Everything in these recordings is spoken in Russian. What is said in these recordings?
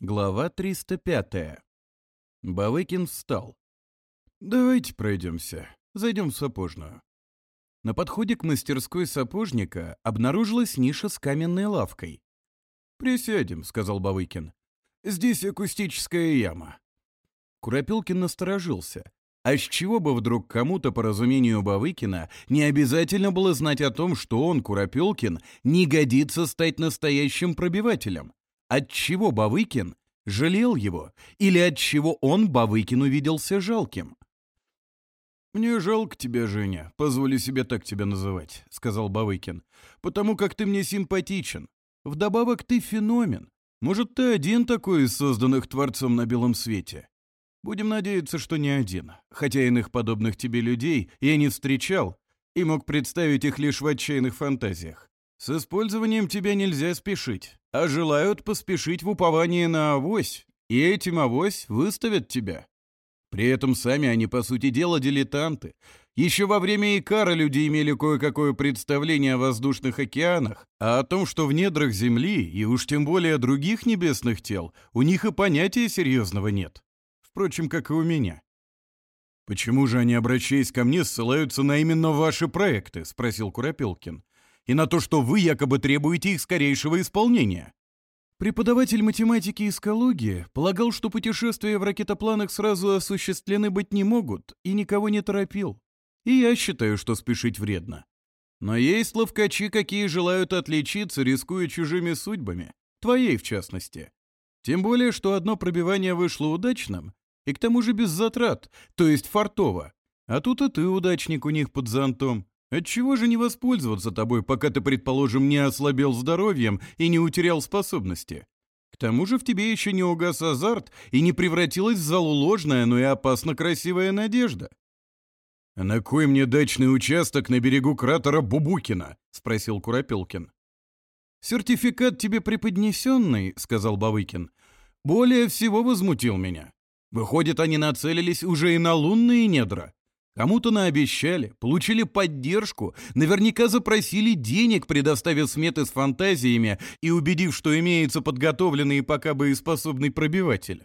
Глава 305. Бавыкин встал. «Давайте пройдемся. Зайдем в сапожную». На подходе к мастерской сапожника обнаружилась ниша с каменной лавкой. «Присядем», — сказал Бавыкин. «Здесь акустическая яма». Куропилкин насторожился. А с чего бы вдруг кому-то, по разумению Бавыкина, не обязательно было знать о том, что он, Куропилкин, не годится стать настоящим пробивателем? От чего Бавыкин жалел его или от чего он Бавыкину виделся жалким? «Мне жалко тебя, Женя, позволю себе так тебя называть», — сказал Бавыкин, «потому как ты мне симпатичен. Вдобавок ты феномен. Может, ты один такой из созданных Творцом на белом свете?» «Будем надеяться, что не один. Хотя иных подобных тебе людей я не встречал и мог представить их лишь в отчаянных фантазиях. С использованием тебя нельзя спешить а желают поспешить в уповании на авось, и этим авось выставят тебя. При этом сами они, по сути дела, дилетанты. Еще во время Икара люди имели кое-какое представление о воздушных океанах, а о том, что в недрах Земли, и уж тем более других небесных тел, у них и понятия серьезного нет. Впрочем, как и у меня. «Почему же они, обращаясь ко мне, ссылаются на именно ваши проекты?» — спросил Куропилкин и на то, что вы якобы требуете их скорейшего исполнения. Преподаватель математики и эскологии полагал, что путешествия в ракетопланах сразу осуществлены быть не могут, и никого не торопил. И я считаю, что спешить вредно. Но есть ловкачи, какие желают отличиться, рискуя чужими судьбами, твоей в частности. Тем более, что одно пробивание вышло удачным, и к тому же без затрат, то есть фартово. А тут и ты удачник у них под зонтом. Отчего же не воспользоваться тобой, пока ты, предположим, не ослабел здоровьем и не утерял способности? К тому же в тебе еще не угас азарт и не превратилась в залу ложная, но и опасно красивая надежда. А «На кой мне дачный участок на берегу кратера Бубукина?» — спросил Куропелкин. «Сертификат тебе преподнесенный», — сказал Бавыкин, — «более всего возмутил меня. Выходит, они нацелились уже и на лунные недра. Кому-то наобещали, получили поддержку, наверняка запросили денег, предоставив сметы с фантазиями и убедив, что имеется подготовленный и пока боеспособный пробиватель.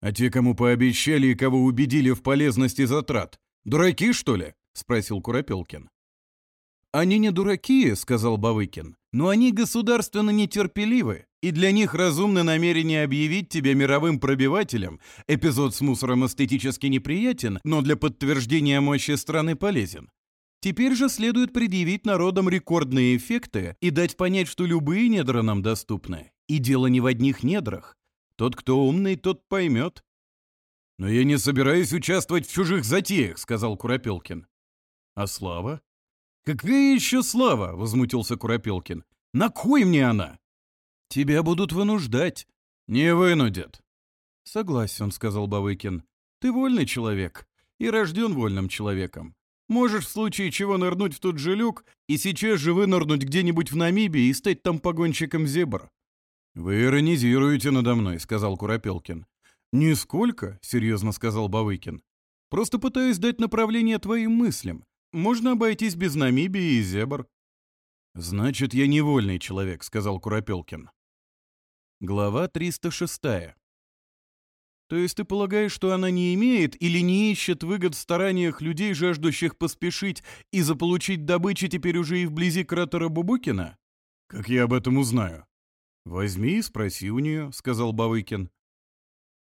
А те, кому пообещали и кого убедили в полезности затрат, дураки, что ли? — спросил Куропелкин. Они не дураки, сказал Бавыкин, но они государственно нетерпеливы, и для них разумно намерение объявить тебя мировым пробивателем. Эпизод с мусором эстетически неприятен, но для подтверждения мощи страны полезен. Теперь же следует предъявить народам рекордные эффекты и дать понять, что любые недра нам доступны. И дело не в одних недрах. Тот, кто умный, тот поймет. «Но я не собираюсь участвовать в чужих затеях», — сказал Куропелкин. «А слава?» «Какая еще слава!» — возмутился Куропелкин. «На кой мне она?» «Тебя будут вынуждать». «Не вынудят». «Согласен», — сказал Бавыкин. «Ты вольный человек и рожден вольным человеком. Можешь в случае чего нырнуть в тот же люк и сейчас же вынырнуть где-нибудь в Намибии и стать там погонщиком зебр». «Вы иронизируете надо мной», — сказал Куропелкин. «Нисколько», — серьезно сказал Бавыкин. «Просто пытаюсь дать направление твоим мыслям можно обойтись без Намибии и зебр». «Значит, я невольный человек», — сказал Куропелкин. Глава 306. «То есть ты полагаешь, что она не имеет или не ищет выгод в стараниях людей, жаждущих поспешить и заполучить добычу теперь уже и вблизи кратера Бубукина?» «Как я об этом узнаю?» «Возьми и спроси у нее», — сказал Бавыкин.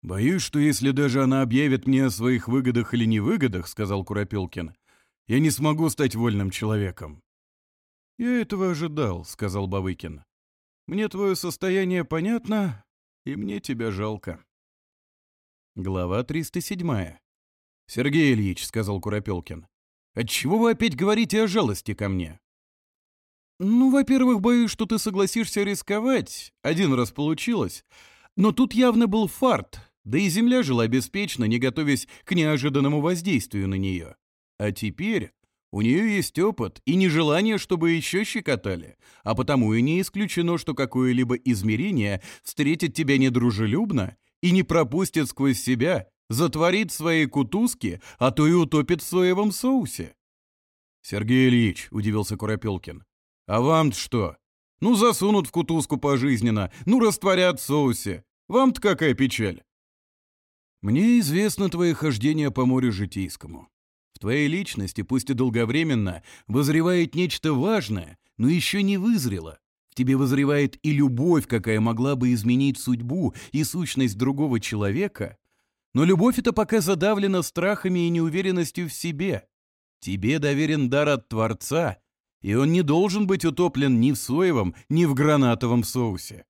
«Боюсь, что если даже она объявит мне о своих выгодах или невыгодах», — сказал Куропелкин. Я не смогу стать вольным человеком». «Я этого ожидал», — сказал Бавыкин. «Мне твое состояние понятно, и мне тебя жалко». Глава 307. «Сергей Ильич», — сказал Куропелкин, — «отчего вы опять говорите о жалости ко мне?» «Ну, во-первых, боюсь, что ты согласишься рисковать. Один раз получилось. Но тут явно был фарт, да и земля жила беспечно, не готовясь к неожиданному воздействию на нее. А теперь у нее есть опыт и нежелание, чтобы еще щекотали, а потому и не исключено, что какое-либо измерение встретит тебя недружелюбно и не пропустит сквозь себя, затворит свои кутузки, а то и утопит в соевом соусе. «Сергей Ильич», — удивился Куропелкин, — «а вам-то что? Ну, засунут в кутузку пожизненно, ну, растворят в соусе. Вам-то какая печаль?» «Мне известно твое хождение по морю Житейскому твоей личности, пусть и долговременно, вызревает нечто важное, но еще не вызрело. В тебе вызревает и любовь, какая могла бы изменить судьбу и сущность другого человека. Но любовь это пока задавлена страхами и неуверенностью в себе. Тебе доверен дар от Творца, и он не должен быть утоплен ни в соевом, ни в гранатовом соусе.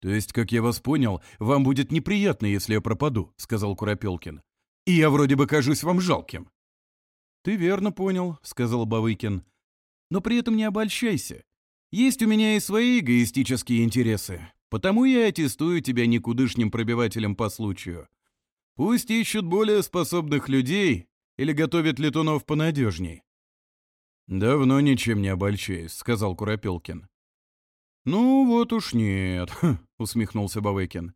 «То есть, как я вас понял, вам будет неприятно, если я пропаду», — сказал Куропелкин. «И я вроде бы кажусь вам жалким». «Ты верно понял», — сказал Бавыкин. «Но при этом не обольщайся. Есть у меня и свои эгоистические интересы. Потому я аттестую тебя никудышним пробивателем по случаю. Пусть ищут более способных людей или готовят летунов понадежней». «Давно ничем не обольщаюсь», — сказал Куропелкин. «Ну вот уж нет», — усмехнулся Бавыкин.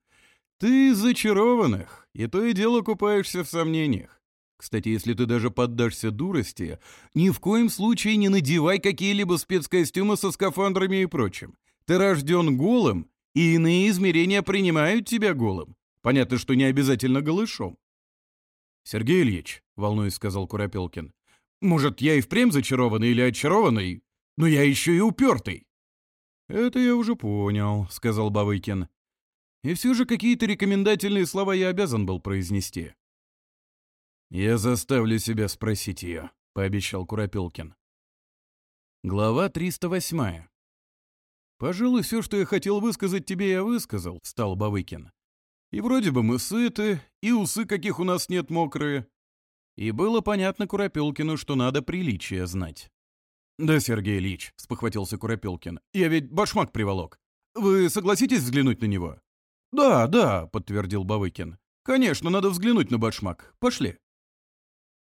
«Ты из зачарованных, и то и дело купаешься в сомнениях. Кстати, если ты даже поддашься дурости, ни в коем случае не надевай какие-либо спецкостюмы со скафандрами и прочим. Ты рожден голым, и иные измерения принимают тебя голым. Понятно, что не обязательно голышом. «Сергей Ильич», — волнуясь, сказал Куропелкин, — «может, я и впрямь зачарованный или очарованный, но я еще и упертый». «Это я уже понял», — сказал Бавыкин. «И все же какие-то рекомендательные слова я обязан был произнести. «Я заставлю себя спросить ее», — пообещал Куропилкин. Глава 308. «Пожалуй, все, что я хотел высказать тебе, я высказал», — стал Бавыкин. «И вроде бы мы сыты, и усы, каких у нас нет, мокрые». И было понятно Куропилкину, что надо приличие знать. «Да, Сергей Ильич», — спохватился Куропилкин, — «я ведь башмак приволок. Вы согласитесь взглянуть на него?» «Да, да», — подтвердил Бавыкин. «Конечно, надо взглянуть на башмак. Пошли».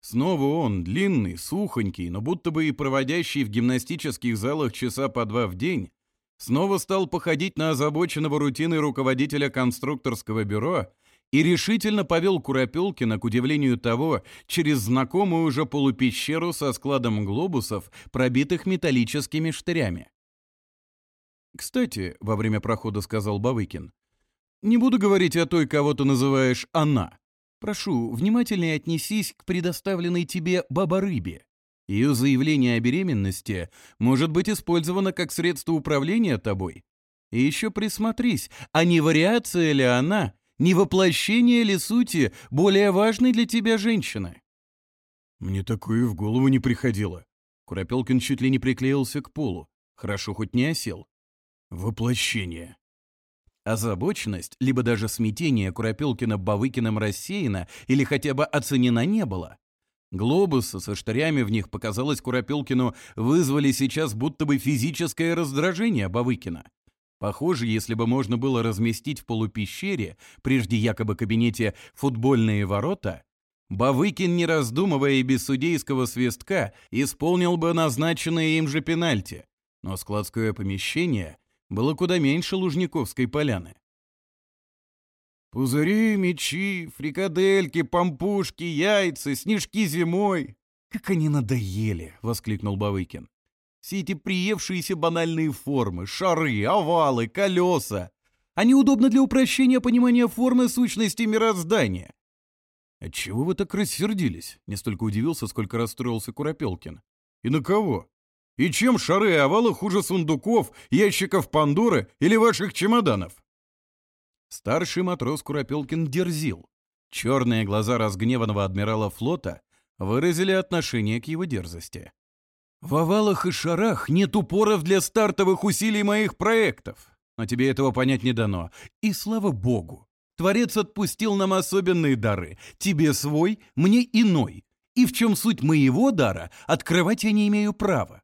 Снова он, длинный, сухонький, но будто бы и проводящий в гимнастических залах часа по два в день, снова стал походить на озабоченного рутиной руководителя конструкторского бюро и решительно повел Куропелкина, к удивлению того, через знакомую уже полупещеру со складом глобусов, пробитых металлическими штырями. «Кстати», — во время прохода сказал Бавыкин, — «не буду говорить о той, кого ты называешь «она», Прошу, внимательнее отнесись к предоставленной тебе баба-рыбе. Ее заявление о беременности может быть использовано как средство управления тобой. И еще присмотрись, а не вариация ли она, не воплощение ли сути более важной для тебя женщины? Мне такое в голову не приходило. Куропелкин чуть ли не приклеился к полу. Хорошо, хоть не осел. Воплощение. Озабоченность, либо даже смятение Куропелкина Бавыкиным рассеяно или хотя бы оценено не было. Глобусы со штырями в них, показалось Куропелкину, вызвали сейчас будто бы физическое раздражение Бавыкина. Похоже, если бы можно было разместить в полупещере, прежде якобы кабинете, футбольные ворота, Бавыкин, не раздумывая и без судейского свистка, исполнил бы назначенные им же пенальти. Но складское помещение — было куда меньше Лужниковской поляны. «Пузыри, мечи, фрикадельки, помпушки, яйца, снежки зимой!» «Как они надоели!» — воскликнул Бавыкин. «Все эти приевшиеся банальные формы, шары, овалы, колеса. Они удобны для упрощения понимания формы сущности мироздания». «Отчего «А вы так рассердились?» — не столько удивился, сколько расстроился Куропелкин. «И на кого?» И чем шары и овалы хуже сундуков, ящиков Пандоры или ваших чемоданов? Старший матрос Куропелкин дерзил. Черные глаза разгневанного адмирала флота выразили отношение к его дерзости. В овалах и шарах нет упоров для стартовых усилий моих проектов. Но тебе этого понять не дано. И слава богу, Творец отпустил нам особенные дары. Тебе свой, мне иной. И в чем суть моего дара, открывать я не имею права.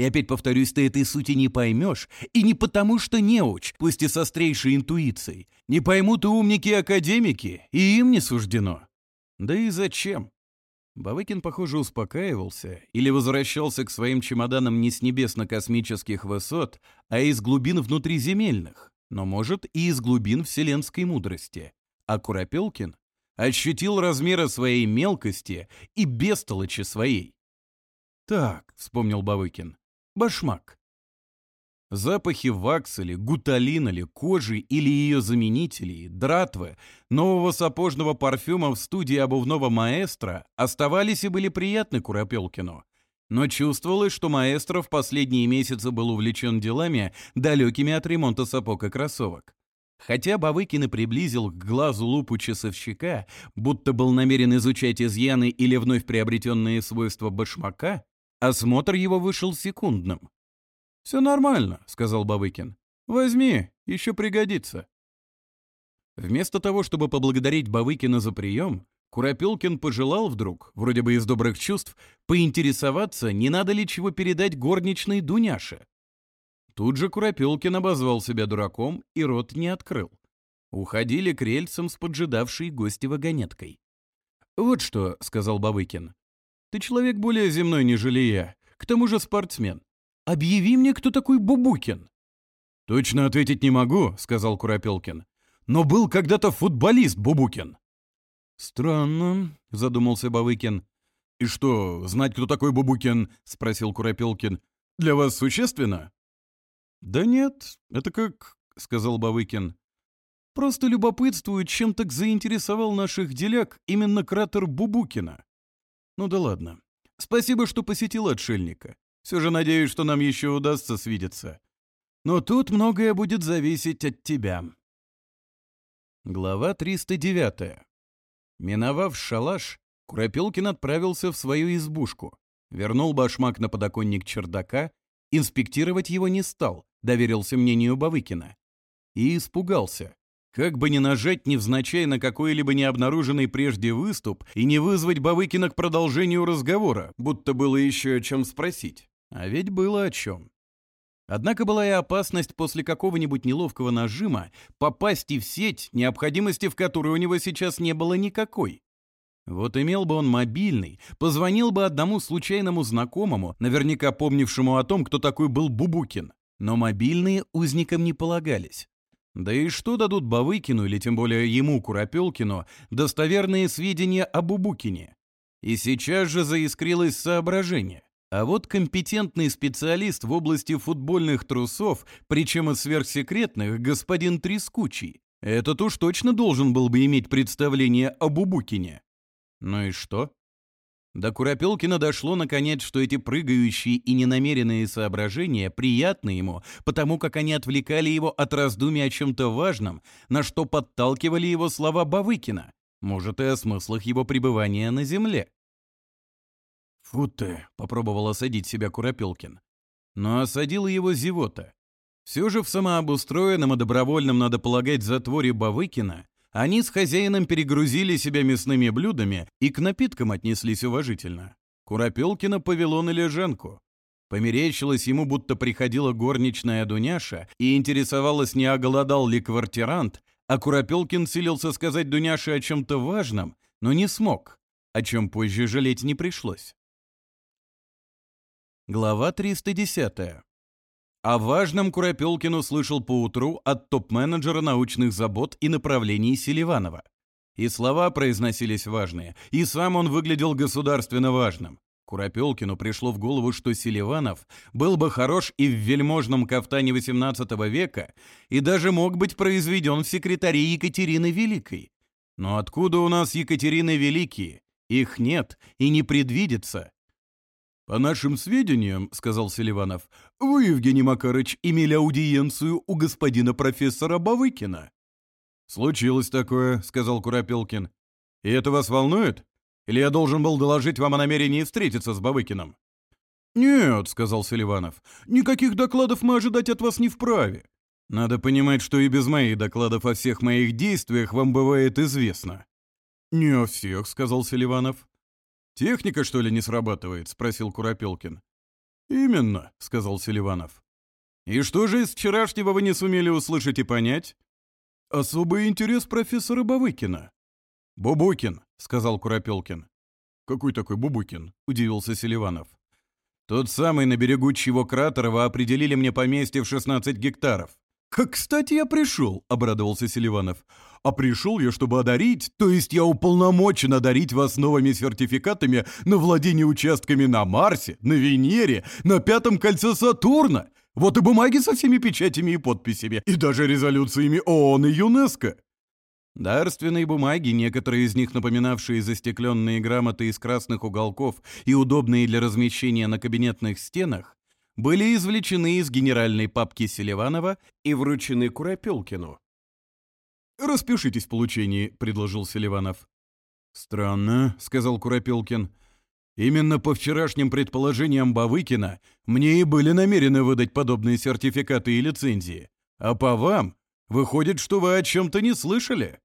И опять повторюсь, ты этой сути не поймешь, и не потому, что неуч, пусть и со стрейшей интуицией. Не поймут и умники академики, и им не суждено. Да и зачем? Бавыкин, похоже, успокаивался или возвращался к своим чемоданам не с небесно-космических высот, а из глубин внутриземельных, но, может, и из глубин вселенской мудрости. А Куропелкин ощутил размеры своей мелкости и бестолочи своей. «Так», — вспомнил Бавыкин, башмак. Запахи ваксели, гуталинали, кожи или ее заменителей, дратвы, нового сапожного парфюма в студии обувного маэстро оставались и были приятны Куропелкину. Но чувствовалось, что маэстро в последние месяцы был увлечен делами, далекими от ремонта сапог и кроссовок. Хотя Бавыкин и приблизил к глазу лупу часовщика, будто был намерен изучать изъяны или вновь приобретенные свойства башмака, Осмотр его вышел секундным. «Все нормально», — сказал Бабыкин. «Возьми, еще пригодится». Вместо того, чтобы поблагодарить Бавыкина за прием, Курапелкин пожелал вдруг, вроде бы из добрых чувств, поинтересоваться, не надо ли чего передать горничной Дуняше. Тут же Курапелкин обозвал себя дураком и рот не открыл. Уходили к рельсам с поджидавшей гости вагонеткой. «Вот что», — сказал Бавыкин, ты человек более земной, нежели я. К тому же спортсмен. Объяви мне, кто такой Бубукин». «Точно ответить не могу», — сказал Куропелкин. «Но был когда-то футболист Бубукин». «Странно», — задумался Бавыкин. «И что, знать, кто такой Бубукин?» — спросил Куропелкин. «Для вас существенно?» «Да нет, это как...» — сказал Бавыкин. «Просто любопытствует, чем так заинтересовал наших деляк именно кратер Бубукина. Ну да ладно. Спасибо, что посетил отшельника. Все же надеюсь, что нам еще удастся свидеться. Но тут многое будет зависеть от тебя. Глава 309. Миновав шалаш, Куропелкин отправился в свою избушку, вернул башмак на подоконник чердака, инспектировать его не стал, доверился мнению Бавыкина. И испугался. Как бы ни нажать невзначай на какой-либо не обнаруженный прежде выступ и не вызвать Бавыкина к продолжению разговора, будто было еще о чем спросить. А ведь было о чем. Однако была и опасность после какого-нибудь неловкого нажима попасть и в сеть, необходимости в которой у него сейчас не было никакой. Вот имел бы он мобильный, позвонил бы одному случайному знакомому, наверняка помнившему о том, кто такой был Бубукин. Но мобильные узникам не полагались. Да и что дадут Бавыкину, или тем более ему, Куропелкину, достоверные сведения об Убукине? И сейчас же заискрилось соображение. А вот компетентный специалист в области футбольных трусов, причем из сверхсекретных, господин Трескучий, этот уж точно должен был бы иметь представление об Убукине. Ну и что? До Куропелкина дошло наконец, что эти прыгающие и ненамеренные соображения приятны ему, потому как они отвлекали его от раздумий о чем-то важном, на что подталкивали его слова Бавыкина, может, и о смыслах его пребывания на земле. «Фу ты!» — попробовал осадить себя Куропелкин. Но осадил его зевота. Все же в самообустроенном и добровольном, надо полагать, затворе Бавыкина они с хозяином перегрузили себя мясными блюдами и к напиткам отнеслись уважительно. Куропелкина повело на лежанку. Померещилось ему, будто приходила горничная Дуняша и интересовалась, не оголодал ли квартирант, а Куропелкин целился сказать Дуняше о чем-то важном, но не смог, о чем позже жалеть не пришлось. Глава 310. О важном Куропелкин услышал поутру от топ-менеджера научных забот и направлений Селиванова. И слова произносились важные, и сам он выглядел государственно важным. Куропелкину пришло в голову, что Селиванов был бы хорош и в вельможном кафтане XVIII века, и даже мог быть произведен в секретаре Екатерины Великой. Но откуда у нас Екатерины Великие? Их нет и не предвидится. «По нашим сведениям, — сказал Селиванов, вы, Евгений Макарыч, имели аудиенцию у господина профессора Бавыкина». «Случилось такое», — сказал Куропелкин. «И это вас волнует? Или я должен был доложить вам о намерении встретиться с Бавыкиным?» «Нет», — сказал Селиванов, — «никаких докладов мы ожидать от вас не вправе. Надо понимать, что и без моих докладов о всех моих действиях вам бывает известно». «Не о всех», — сказал Селиванов. «Техника, что ли, не срабатывает?» — спросил Куропелкин. «Именно», — сказал Селиванов. «И что же из вчерашнего вы не сумели услышать и понять?» «Особый интерес профессора Бавыкина». «Бубукин», — сказал Куропелкин. «Какой такой Бубукин?» — удивился Селиванов. «Тот самый на берегу чего кратера вы определили мне поместье в 16 гектаров». «Как кстати я пришел», — обрадовался Селиванов. «А пришел я, чтобы одарить, то есть я уполномочен одарить вас новыми сертификатами на владение участками на Марсе, на Венере, на пятом кольце Сатурна. Вот и бумаги со всеми печатями и подписями, и даже резолюциями ООН и ЮНЕСКО. Дарственные бумаги, некоторые из них напоминавшие застекленные грамоты из красных уголков и удобные для размещения на кабинетных стенах, были извлечены из генеральной папки Селиванова и вручены Куропелкину. «Распишитесь в получении», — предложил Селиванов. «Странно», — сказал Куропелкин. «Именно по вчерашним предположениям Бавыкина мне и были намерены выдать подобные сертификаты и лицензии. А по вам, выходит, что вы о чем-то не слышали».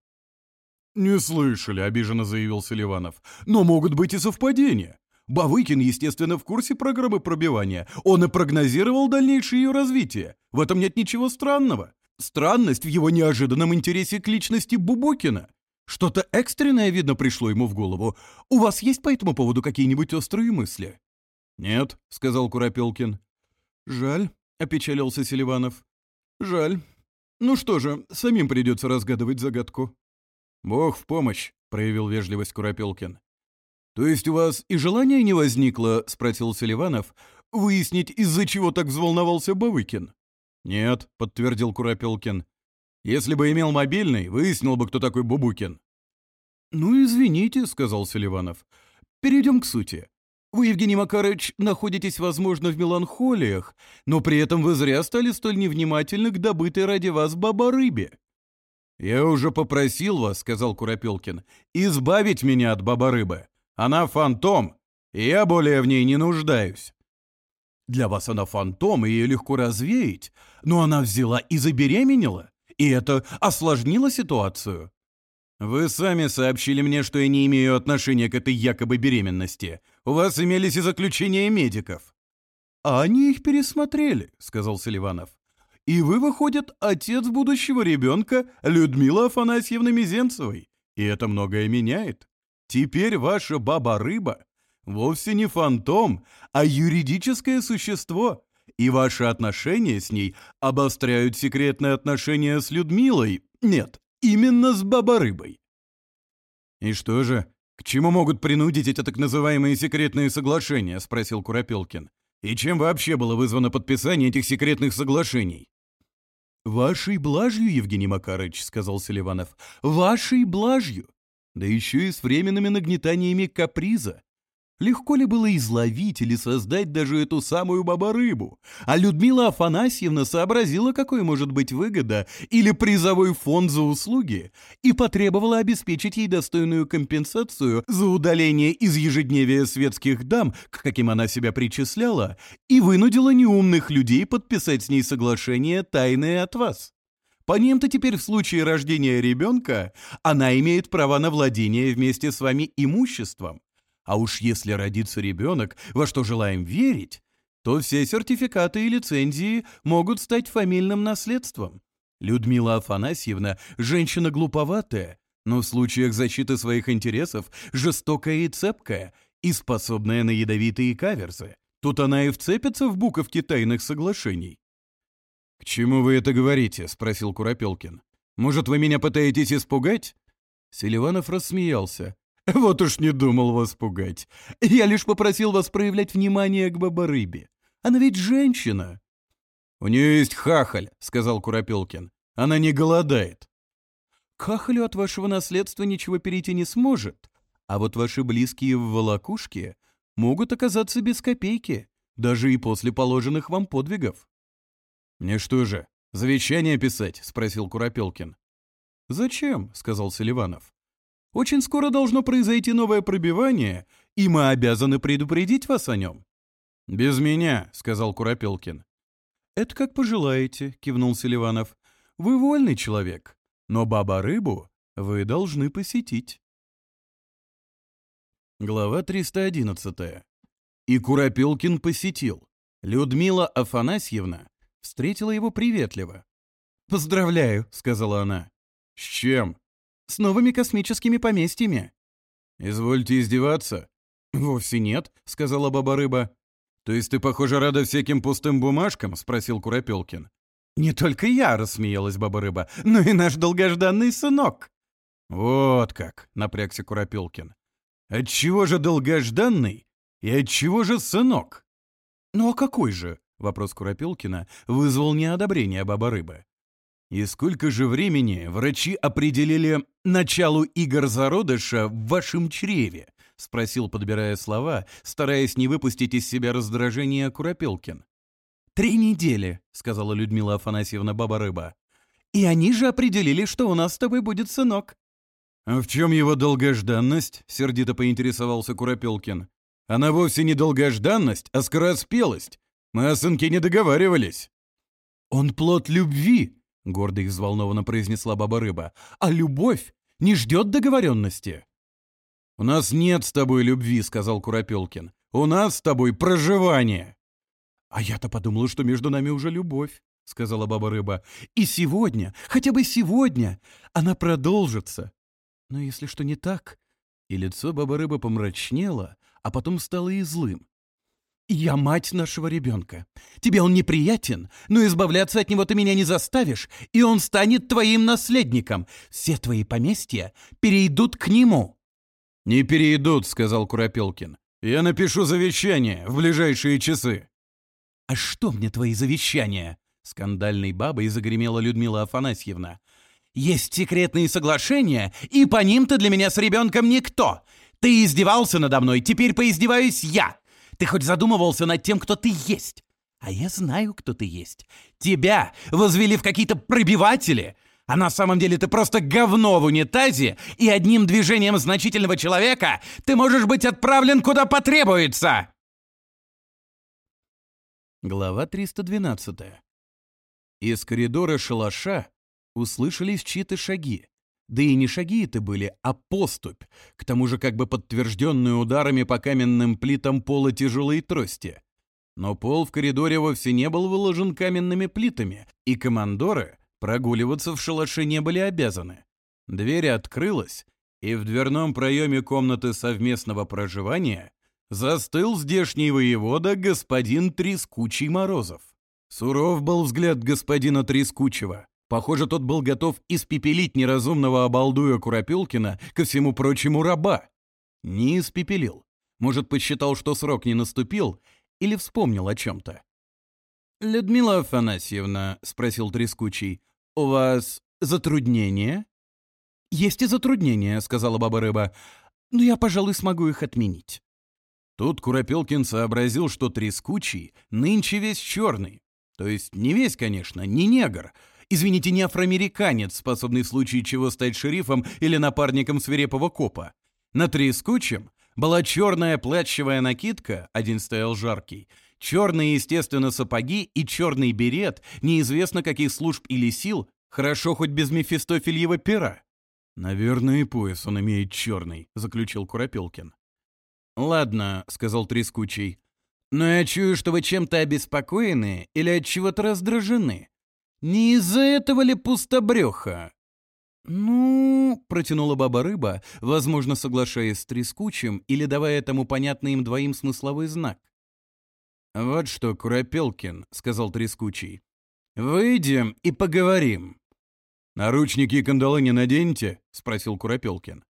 «Не слышали», — обиженно заявил Селиванов. «Но могут быть и совпадения. Бавыкин, естественно, в курсе программы пробивания. Он и прогнозировал дальнейшее ее развитие. В этом нет ничего странного. Странность в его неожиданном интересе к личности Бубокина. Что-то экстренное, видно, пришло ему в голову. У вас есть по этому поводу какие-нибудь острые мысли?» «Нет», — сказал Куропелкин. «Жаль», — опечалился Селиванов. «Жаль. Ну что же, самим придется разгадывать загадку». «Бог в помощь», — проявил вежливость Куропелкин. «То есть у вас и желания не возникло?» — спросил Селиванов. «Выяснить, из-за чего так взволновался Бавыкин?» «Нет», — подтвердил Куропелкин. «Если бы имел мобильный, выяснил бы, кто такой Бубукин». «Ну, извините», — сказал Селиванов. «Перейдем к сути. Вы, Евгений Макарович, находитесь, возможно, в меланхолиях, но при этом вы зря стали столь невнимательны к добытой ради вас баба-рыбе». «Я уже попросил вас», — сказал Куропелкин, — «избавить меня от баба-рыбы. Она фантом, и я более в ней не нуждаюсь». Для вас она фантом, и ее легко развеять. Но она взяла и забеременела. И это осложнило ситуацию. Вы сами сообщили мне, что я не имею отношения к этой якобы беременности. У вас имелись и заключения медиков. А они их пересмотрели, сказал Селиванов. И вы, выходит, отец будущего ребенка Людмила Афанасьевна Мизенцевой. И это многое меняет. Теперь ваша баба-рыба вовсе не фантом, а юридическое существо, и ваши отношения с ней обостряют секретные отношения с Людмилой, нет, именно с Бабарыбой. «И что же, к чему могут принудить эти так называемые секретные соглашения?» – спросил Куропелкин. «И чем вообще было вызвано подписание этих секретных соглашений?» «Вашей блажью, Евгений Макарыч», — сказал Селиванов. «Вашей блажью! Да еще и с временными нагнетаниями каприза. Легко ли было изловить или создать даже эту самую баба А Людмила Афанасьевна сообразила, какой может быть выгода или призовой фонд за услуги, и потребовала обеспечить ей достойную компенсацию за удаление из ежедневия светских дам, к каким она себя причисляла, и вынудила неумных людей подписать с ней соглашение «Тайное от вас». По ним-то теперь в случае рождения ребенка она имеет право на владение вместе с вами имуществом, а уж если родится ребенок, во что желаем верить, то все сертификаты и лицензии могут стать фамильным наследством. Людмила Афанасьевна – женщина глуповатая, но в случаях защиты своих интересов жестокая и цепкая, и способная на ядовитые каверзы. Тут она и вцепится в буковки тайных соглашений. «К чему вы это говорите?» – спросил Куропелкин. «Может, вы меня пытаетесь испугать?» Селиванов рассмеялся. Вот уж не думал вас пугать. Я лишь попросил вас проявлять внимание к баба-рыбе. Она ведь женщина. У нее есть хахаль, сказал Куропелкин. Она не голодает. Кахалю от вашего наследства ничего перейти не сможет, а вот ваши близкие в волокушке могут оказаться без копейки, даже и после положенных вам подвигов. «Мне что же, завещание писать?» — спросил Куропелкин. «Зачем?» — сказал Селиванов. Очень скоро должно произойти новое пробивание, и мы обязаны предупредить вас о нем». «Без меня», — сказал Куропелкин. «Это как пожелаете», — кивнул Селиванов. «Вы вольный человек, но баба-рыбу вы должны посетить». Глава 311. И Куропелкин посетил. Людмила Афанасьевна встретила его приветливо. «Поздравляю», — сказала она. «С чем?» с новыми космическими поместьями». «Извольте издеваться». «Вовсе нет», — сказала баба-рыба. «То есть ты, похоже, рада всяким пустым бумажкам?» — спросил Куропелкин. «Не только я», — рассмеялась баба-рыба, — «но и наш долгожданный сынок». «Вот как», — напрягся Куропелкин. «Отчего же долгожданный и отчего же сынок?» «Ну а какой же?» — вопрос Куропелкина вызвал неодобрение баба-рыбы. И сколько же времени врачи определили началу игр зародыша в вашем чреве? Спросил, подбирая слова, стараясь не выпустить из себя раздражение Куропелкин. «Три недели», — сказала Людмила Афанасьевна Баба-Рыба. «И они же определили, что у нас с тобой будет сынок». «А в чем его долгожданность?» — сердито поинтересовался Куропелкин. «Она вовсе не долгожданность, а скороспелость. Мы о сынке не договаривались». «Он плод любви», — гордо и взволнованно произнесла баба-рыба. «А любовь не ждет договоренности?» «У нас нет с тобой любви», — сказал Куропелкин. «У нас с тобой проживание». «А я-то подумала, что между нами уже любовь», — сказала баба-рыба. «И сегодня, хотя бы сегодня, она продолжится. Но если что не так...» И лицо баба-рыба помрачнело, а потом стало и злым. «Я мать нашего ребенка. Тебе он неприятен, но избавляться от него ты меня не заставишь, и он станет твоим наследником. Все твои поместья перейдут к нему». «Не перейдут», — сказал Куропелкин. «Я напишу завещание в ближайшие часы». «А что мне твои завещания?» — скандальной бабой загремела Людмила Афанасьевна. «Есть секретные соглашения, и по ним ты для меня с ребенком никто. Ты издевался надо мной, теперь поиздеваюсь я. Ты хоть задумывался над тем, кто ты есть? А я знаю, кто ты есть. Тебя возвели в какие-то пробиватели. А на самом деле ты просто говно в унитазе, и одним движением значительного человека ты можешь быть отправлен куда потребуется. Глава 312. Из коридора шалаша услышались чьи-то шаги. Да и не шаги это были, а поступь, к тому же как бы подтвержденную ударами по каменным плитам пола тяжелой трости. Но пол в коридоре вовсе не был выложен каменными плитами, и командоры прогуливаться в шалаше не были обязаны. Дверь открылась, и в дверном проеме комнаты совместного проживания застыл здешний воевода господин Трескучий Морозов. Суров был взгляд господина Трескучего. Похоже, тот был готов испепелить неразумного обалдуя Куропилкина ко всему прочему раба. Не испепелил. Может, посчитал, что срок не наступил, или вспомнил о чем-то. «Людмила Афанасьевна», — спросил Трескучий, — «у вас затруднения?» «Есть и затруднения», — сказала Баба Рыба, — «но я, пожалуй, смогу их отменить». Тут Куропелкин сообразил, что Трескучий нынче весь черный. То есть не весь, конечно, не негр, — Извините, не афроамериканец, способный в случае чего стать шерифом или напарником свирепого копа. На трескучем была черная плачевая накидка, один стоял жаркий, черные, естественно, сапоги и черный берет, неизвестно каких служб или сил, хорошо хоть без мефистофельева пера. «Наверное, и пояс он имеет черный», — заключил Куропелкин. «Ладно», — сказал Трескучий, — «но я чую, что вы чем-то обеспокоены или от чего-то раздражены. Не из-за этого ли пустобреха?» «Ну...» — протянула баба-рыба, возможно, соглашаясь с трескучим или давая этому понятный им двоим смысловой знак. «Вот что, Куропелкин», — сказал трескучий, — «выйдем и поговорим». «Наручники и кандалы не наденьте?» — спросил Куропелкин.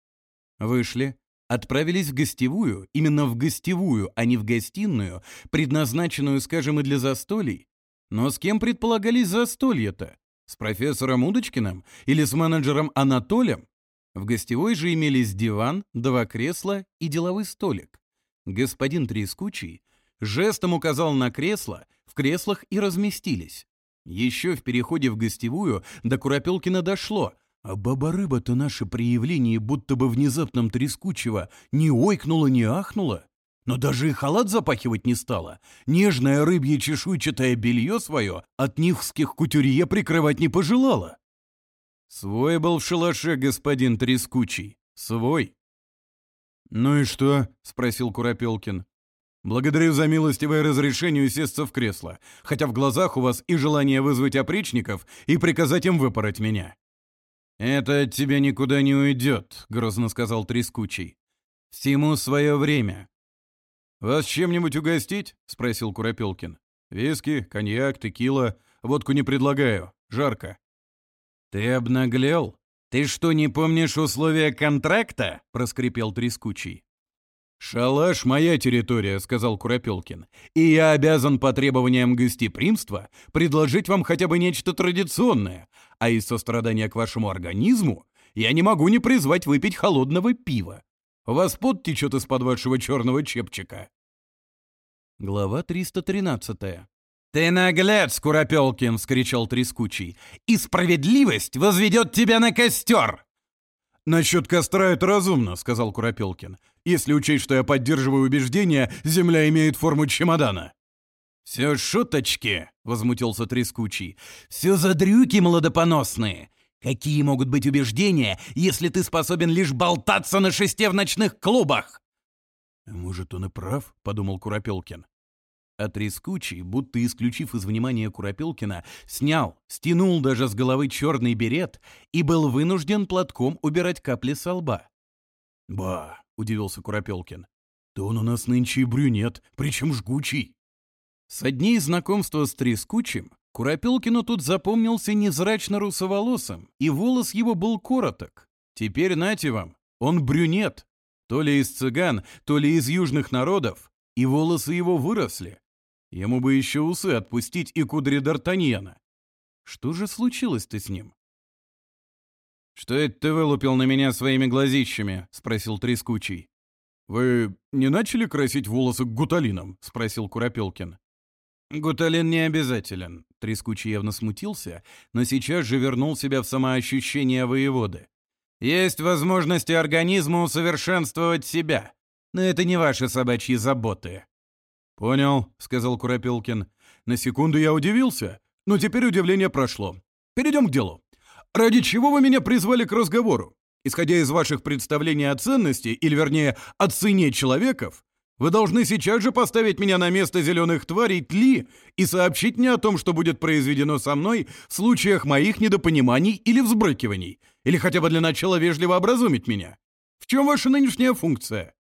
Вышли, отправились в гостевую, именно в гостевую, а не в гостиную, предназначенную, скажем, и для застолий, но с кем предполагались застолья-то? С профессором Удочкиным или с менеджером Анатолием? В гостевой же имелись диван, два кресла и деловой столик. Господин Трескучий жестом указал на кресло, в креслах и разместились. Еще в переходе в гостевую до Куропелкина дошло. А баба-рыба-то наше при будто бы внезапном трескучего не ойкнула, не ахнула но даже и халат запахивать не стала. Нежное рыбье чешуйчатое белье свое от нихских кутюрье прикрывать не пожелала. Свой был в шалаше господин Трескучий. Свой. «Ну и что?» — спросил Куропелкин. «Благодарю за милостивое разрешение сесться в кресло, хотя в глазах у вас и желание вызвать опричников и приказать им выпороть меня». «Это от тебя никуда не уйдет», — грозно сказал Трескучий. «Всему свое время. «Вас чем-нибудь угостить?» — спросил Куропелкин. «Виски, коньяк, текила. Водку не предлагаю. Жарко». «Ты обнаглел? Ты что, не помнишь условия контракта?» — проскрипел Трескучий. «Шалаш — моя территория», — сказал Куропелкин. «И я обязан по требованиям гостеприимства предложить вам хотя бы нечто традиционное, а из сострадания к вашему организму я не могу не призвать выпить холодного пива. Вас пот течет из-под вашего черного чепчика. Глава 313. «Ты наглец, Куропелкин!» — скричал Трескучий. «И справедливость возведет тебя на костер!» «Насчет костра это разумно», — сказал Куропелкин. «Если учесть, что я поддерживаю убеждение, земля имеет форму чемодана». «Все шуточки!» — возмутился Трескучий. «Все задрюки молодопоносные! Какие могут быть убеждения, если ты способен лишь болтаться на шесте в ночных клубах? Может, он и прав, подумал Куропелкин. А Трескучий, будто исключив из внимания Куропелкина, снял, стянул даже с головы черный берет и был вынужден платком убирать капли со лба. «Ба!» — удивился Куропелкин. «Да он у нас нынче и брюнет, причем жгучий!» С дней знакомства с Трескучим Куропилкину тут запомнился незрачно русоволосым, и волос его был короток. Теперь нате вам, он брюнет, то ли из цыган, то ли из южных народов, и волосы его выросли. Ему бы еще усы отпустить и кудри Д'Артаньяна. Что же случилось-то с ним? «Что это ты вылупил на меня своими глазищами?» — спросил Трескучий. «Вы не начали красить волосы гуталином?» — спросил Куропелкин. «Гуталин не обязателен явно смутился, но сейчас же вернул себя в самоощущение воеводы. «Есть возможность организму усовершенствовать себя, но это не ваши собачьи заботы». «Понял», — сказал Куропелкин. «На секунду я удивился, но теперь удивление прошло. Перейдем к делу. Ради чего вы меня призвали к разговору? Исходя из ваших представлений о ценности, или вернее, о цене человеков, вы должны сейчас же поставить меня на место зеленых тварей Тли и сообщить мне о том, что будет произведено со мной в случаях моих недопониманий или взбрыкиваний, или хотя бы для начала вежливо образумить меня. В чем ваша нынешняя функция?»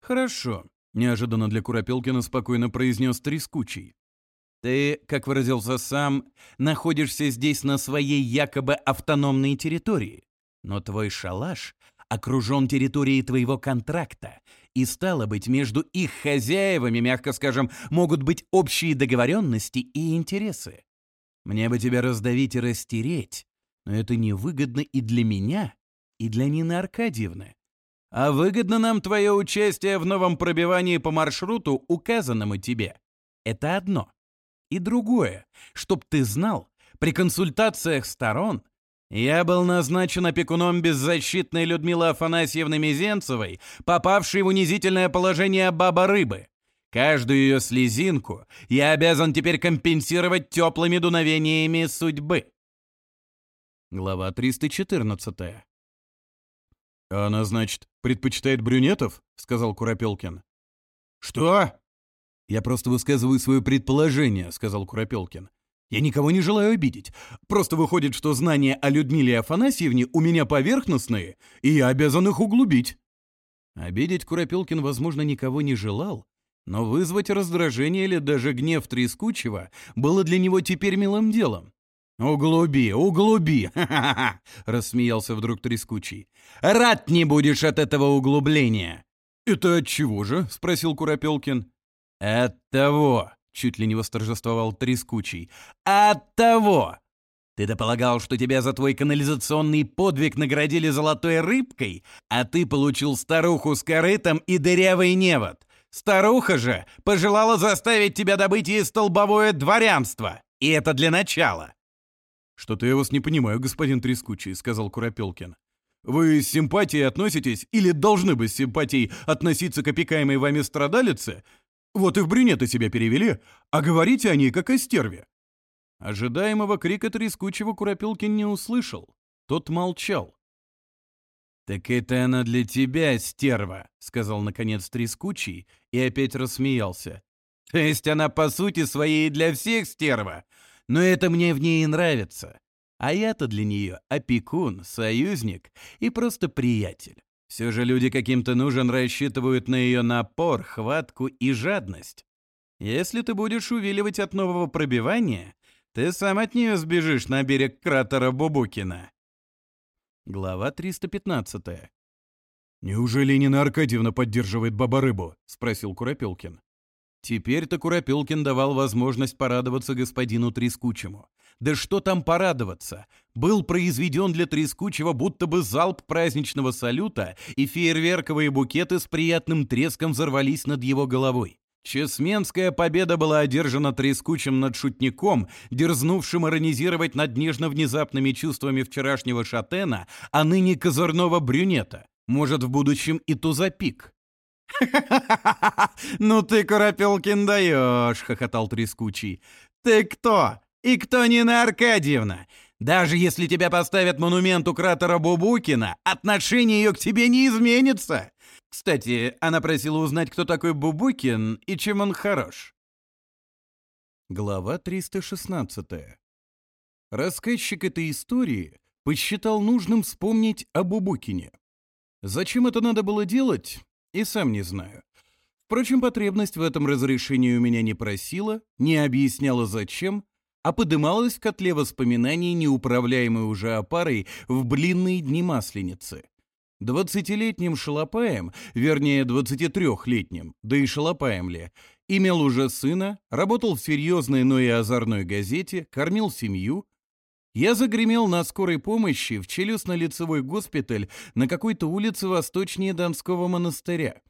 «Хорошо», — неожиданно для Куропелкина спокойно произнес Трескучий. «Ты, как выразился сам, находишься здесь на своей якобы автономной территории, но твой шалаш окружен территорией твоего контракта, и стало быть, между их хозяевами, мягко скажем, могут быть общие договоренности и интересы. Мне бы тебя раздавить и растереть, но это невыгодно и для меня, и для Нины Аркадьевны. А выгодно нам твое участие в новом пробивании по маршруту, указанному тебе. Это одно. И другое, чтоб ты знал, при консультациях сторон я был назначен опекуном беззащитной Людмилы Афанасьевны Мизенцевой, попавшей в унизительное положение баба-рыбы. Каждую ее слезинку я обязан теперь компенсировать теплыми дуновениями судьбы. Глава 314. «Она, значит, предпочитает брюнетов?» — сказал Куропелкин. «Что?» «Я просто высказываю свое предположение», — сказал Куропелкин. Я никого не желаю обидеть. Просто выходит, что знания о Людмиле Афанасьевне у меня поверхностные, и я обязан их углубить». Обидеть Куропелкин, возможно, никого не желал, но вызвать раздражение или даже гнев Трескучего было для него теперь милым делом. «Углуби, углуби!» рассмеялся вдруг Трескучий. «Рад не будешь от этого углубления!» «Это от чего же?» — спросил Куропелкин. «От того, Чуть ли не восторжествовал Трескучий. «От того! ты дополагал, что тебя за твой канализационный подвиг наградили золотой рыбкой, а ты получил старуху с корытом и дырявый невод. Старуха же пожелала заставить тебя добыть ей столбовое дворянство. И это для начала. Что-то я вас не понимаю, господин Трескучий, сказал Куропелкин. Вы с симпатией относитесь или должны бы с симпатией относиться к опекаемой вами страдалице, вот и в брюнеты себя перевели, а говорите о ней как о стерве». Ожидаемого крика трескучего Куропилкин не услышал. Тот молчал. «Так это она для тебя, стерва», — сказал наконец трескучий и опять рассмеялся. «То есть она по сути своей для всех стерва, но это мне в ней и нравится. А я-то для нее опекун, союзник и просто приятель. Все же люди каким-то нужен рассчитывают на ее напор, хватку и жадность. Если ты будешь увиливать от нового пробивания, ты сам от нее сбежишь на берег кратера Бубукина. Глава 315. «Неужели Нина Аркадьевна поддерживает баба-рыбу?» — спросил Куропелкин. Теперь-то Куропилкин давал возможность порадоваться господину Трескучему. Да что там порадоваться? Был произведен для Трескучего будто бы залп праздничного салюта, и фейерверковые букеты с приятным треском взорвались над его головой. Чесменская победа была одержана трескучим над шутником, дерзнувшим иронизировать над нежно-внезапными чувствами вчерашнего шатена, а ныне козырного брюнета. Может, в будущем и то тузапик. Ну ты, курапелкин даешь, хохотал трескучий. Ты кто? И кто не на Аркадьевна? Даже если тебя поставят монумент у кратера Бубукина, отношение ее к тебе не изменится. Кстати, она просила узнать, кто такой Бубукин и чем он хорош. Глава 316. Рассказчик этой истории посчитал нужным вспомнить о Бубукине. Зачем это надо было делать, и сам не знаю. Впрочем, потребность в этом разрешении у меня не просила, не объясняла зачем, а подымалась в котле воспоминаний, неуправляемой уже опарой, в блинные дни Масленицы. Двадцатилетним шалопаем, вернее, двадцати трехлетним, да и шалопаем ли, имел уже сына, работал в серьезной, но и озорной газете, кормил семью — я загремел на скорой помощи в челюстно-лицевой госпиталь на какой-то улице восточнее Донского монастыря.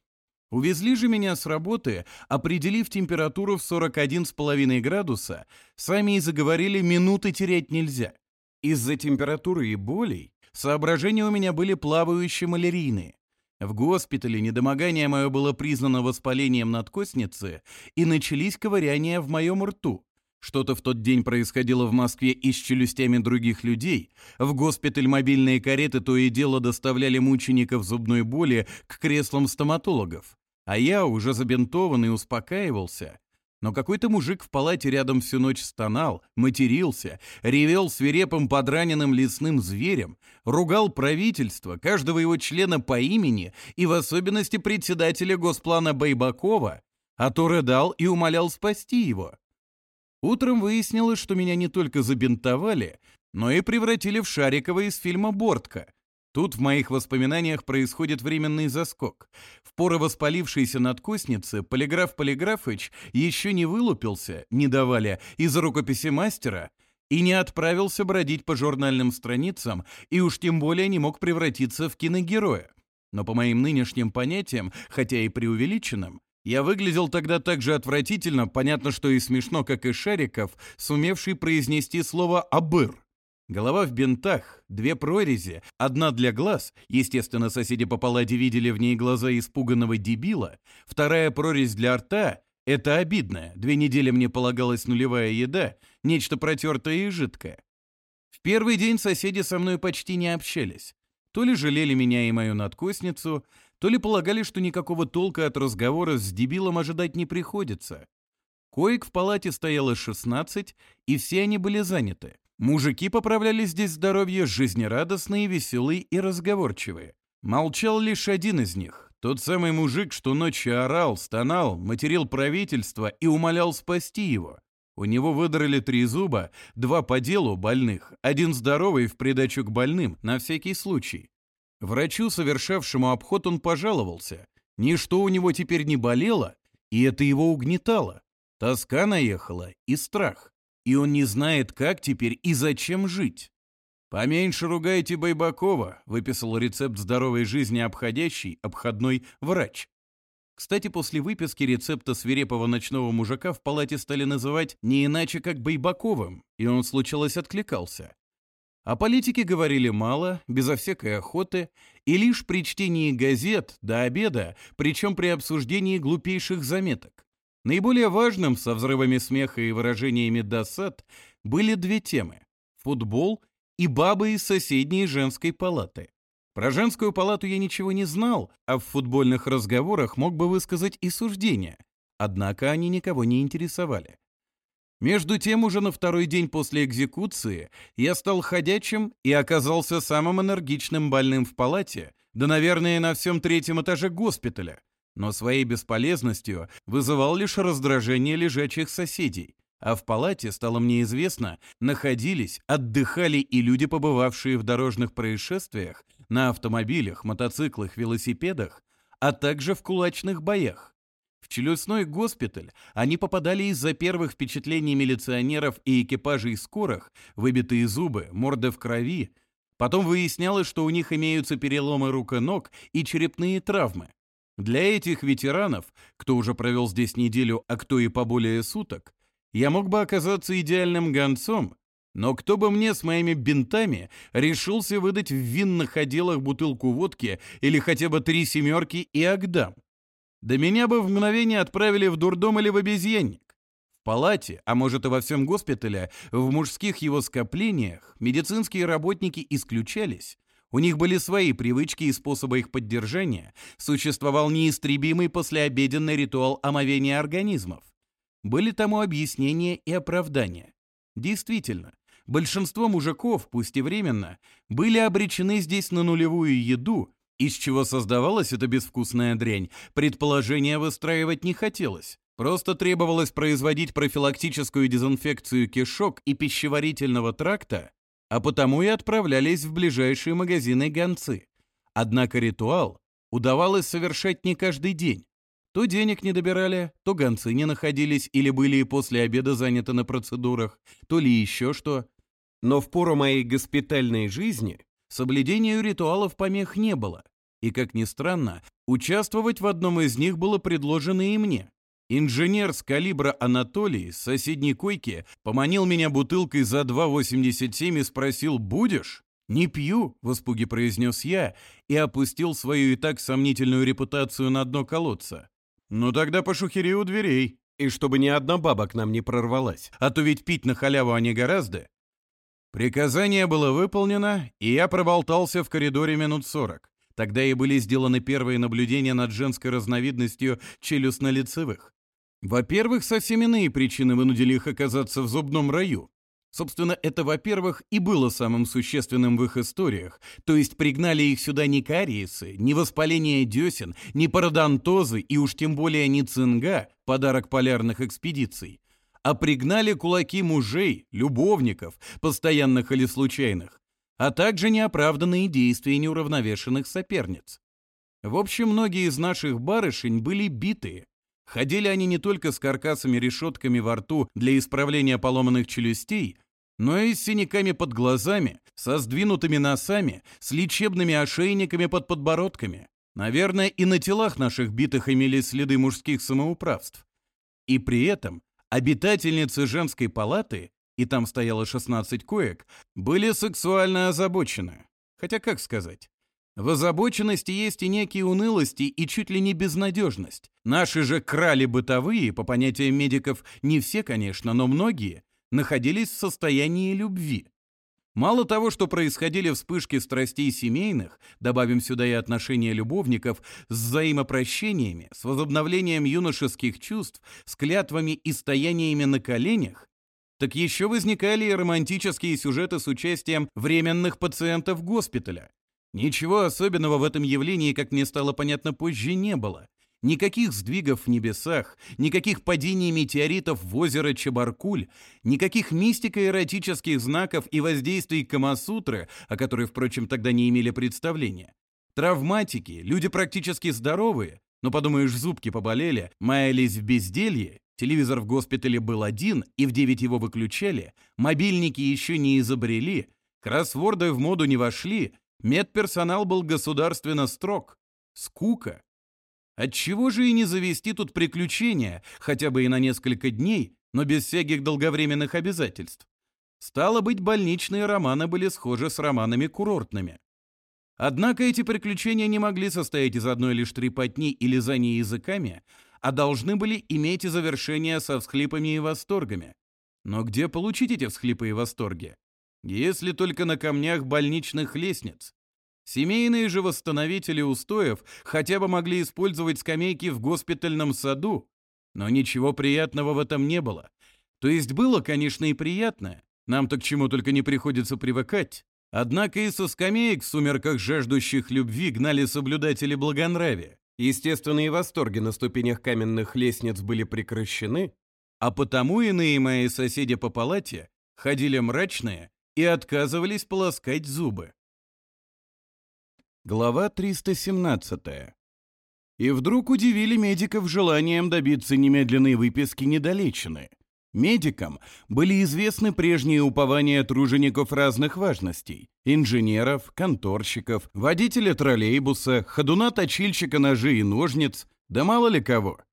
Увезли же меня с работы, определив температуру в 41,5 градуса, сами и заговорили, минуты терять нельзя. Из-за температуры и болей соображения у меня были плавающие малярийные. В госпитале недомогание мое было признано воспалением надкосницы, и начались ковыряния в моем рту. Что-то в тот день происходило в Москве и с челюстями других людей. В госпиталь мобильные кареты то и дело доставляли мучеников зубной боли к креслам стоматологов. А я, уже забинтованный, успокаивался. Но какой-то мужик в палате рядом всю ночь стонал, матерился, ревел свирепым подраненным лесным зверем, ругал правительство, каждого его члена по имени и в особенности председателя госплана Байбакова, а то рыдал и умолял спасти его. Утром выяснилось, что меня не только забинтовали, но и превратили в Шарикова из фильма «Бортка». Тут в моих воспоминаниях происходит временный заскок. В поры воспалившейся надкосницы полиграф Полиграфыч еще не вылупился, не давали, из рукописи мастера, и не отправился бродить по журнальным страницам, и уж тем более не мог превратиться в киногероя. Но по моим нынешним понятиям, хотя и преувеличенным, я выглядел тогда так же отвратительно, понятно, что и смешно, как и Шариков, сумевший произнести слово «абыр». Голова в бинтах, две прорези, одна для глаз, естественно, соседи по палате видели в ней глаза испуганного дебила, вторая прорезь для рта — это обидно, две недели мне полагалась нулевая еда, нечто протертое и жидкое. В первый день соседи со мной почти не общались. То ли жалели меня и мою надкосницу, то ли полагали, что никакого толка от разговора с дебилом ожидать не приходится. Коек в палате стояло 16, и все они были заняты. Мужики поправляли здесь здоровье, жизнерадостные, веселые и разговорчивые. Молчал лишь один из них, тот самый мужик, что ночью орал, стонал, материл правительство и умолял спасти его. У него выдрали три зуба, два по делу больных, один здоровый в придачу к больным, на всякий случай. Врачу, совершавшему обход, он пожаловался. Ничто у него теперь не болело, и это его угнетало. Тоска наехала и страх. И он не знает, как теперь и зачем жить. «Поменьше ругайте Байбакова», — выписал рецепт здоровой жизни обходящий, обходной врач. Кстати, после выписки рецепта свирепого ночного мужика в палате стали называть не иначе, как Байбаковым, и он случалось откликался. О политике говорили мало, безо всякой охоты, и лишь при чтении газет до обеда, причем при обсуждении глупейших заметок. Наиболее важным, со взрывами смеха и выражениями досад, были две темы – футбол и бабы из соседней женской палаты. Про женскую палату я ничего не знал, а в футбольных разговорах мог бы высказать и суждения, однако они никого не интересовали. Между тем, уже на второй день после экзекуции я стал ходячим и оказался самым энергичным больным в палате, да, наверное, на всем третьем этаже госпиталя, но своей бесполезностью вызывал лишь раздражение лежачих соседей. А в палате, стало мне известно, находились, отдыхали и люди, побывавшие в дорожных происшествиях, на автомобилях, мотоциклах, велосипедах, а также в кулачных боях челюстной госпиталь они попадали из-за первых впечатлений милиционеров и экипажей скорых, выбитые зубы, морды в крови. Потом выяснялось, что у них имеются переломы рук и ног и черепные травмы. Для этих ветеранов, кто уже провел здесь неделю, а кто и поболее суток, я мог бы оказаться идеальным гонцом, но кто бы мне с моими бинтами решился выдать в винных отделах бутылку водки или хотя бы три семерки и агдам? Да меня бы в мгновение отправили в дурдом или в обезьянник. В палате, а может и во всем госпитале, в мужских его скоплениях медицинские работники исключались. У них были свои привычки и способы их поддержания. Существовал неистребимый послеобеденный ритуал омовения организмов. Были тому объяснения и оправдания. Действительно, большинство мужиков, пусть и временно, были обречены здесь на нулевую еду – из чего создавалась эта безвкусная дрянь, предположения выстраивать не хотелось. Просто требовалось производить профилактическую дезинфекцию кишок и пищеварительного тракта, а потому и отправлялись в ближайшие магазины гонцы. Однако ритуал удавалось совершать не каждый день. То денег не добирали, то гонцы не находились или были и после обеда заняты на процедурах, то ли еще что. Но в соблюдению ритуалов помех не было. И, как ни странно, участвовать в одном из них было предложено и мне. Инженер с калибра Анатолий с соседней койки поманил меня бутылкой за 2,87 и спросил «Будешь?» «Не пью», — в испуге произнес я и опустил свою и так сомнительную репутацию на дно колодца. «Ну тогда пошухери у дверей», и чтобы ни одна баба к нам не прорвалась. А то ведь пить на халяву они гораздо. Приказание было выполнено, и я проболтался в коридоре минут сорок. Тогда и были сделаны первые наблюдения над женской разновидностью челюстно-лицевых. Во-первых, совсем иные причины вынудили их оказаться в зубном раю. Собственно, это, во-первых, и было самым существенным в их историях, то есть пригнали их сюда не кариесы, не воспаление десен, не пародонтозы и уж тем более не цинга, подарок полярных экспедиций, а пригнали кулаки мужей, любовников, постоянных или случайных, а также неоправданные действия неуравновешенных соперниц. В общем, многие из наших барышень были битые. Ходили они не только с каркасами-решетками во рту для исправления поломанных челюстей, но и с синяками под глазами, со сдвинутыми носами, с лечебными ошейниками под подбородками. Наверное, и на телах наших битых имелись следы мужских самоуправств. И при этом Обитательницы женской палаты, и там стояло 16 коек, были сексуально озабочены. Хотя как сказать? В озабоченности есть и некие унылости, и чуть ли не безнадежность. Наши же крали бытовые, по понятиям медиков, не все, конечно, но многие, находились в состоянии любви. Мало того, что происходили вспышки страстей семейных, добавим сюда и отношения любовников с взаимопрощениями, с возобновлением юношеских чувств, с клятвами и стояниями на коленях, так еще возникали и романтические сюжеты с участием временных пациентов госпиталя. Ничего особенного в этом явлении, как мне стало понятно позже, не было. Никаких сдвигов в небесах, никаких падений метеоритов в озеро Чебаркуль, никаких мистико-эротических знаков и воздействий Камасутры, о которой, впрочем, тогда не имели представления. Травматики, люди практически здоровые, но, подумаешь, зубки поболели, маялись в безделье, телевизор в госпитале был один, и в девять его выключали, мобильники еще не изобрели, кроссворды в моду не вошли, медперсонал был государственно строг. Скука, Отчего же и не завести тут приключения, хотя бы и на несколько дней, но без всяких долговременных обязательств? Стало быть, больничные романы были схожи с романами курортными. Однако эти приключения не могли состоять из одной лишь трепотни и лизания языками, а должны были иметь и завершение со всхлипами и восторгами. Но где получить эти всхлипы и восторги? Если только на камнях больничных лестниц, Семейные же восстановители устоев хотя бы могли использовать скамейки в госпитальном саду, но ничего приятного в этом не было. То есть было, конечно, и приятное, нам-то к чему только не приходится привыкать. Однако и со скамеек в сумерках жаждущих любви гнали соблюдатели благонравия. Естественные восторги на ступенях каменных лестниц были прекращены, а потому иные мои соседи по палате ходили мрачные и отказывались полоскать зубы. Глава 317. И вдруг удивили медиков желанием добиться немедленной выписки недолечены. Медикам были известны прежние упования тружеников разных важностей – инженеров, конторщиков, водителя троллейбуса, ходуна-точильщика ножей и ножниц, да мало ли кого –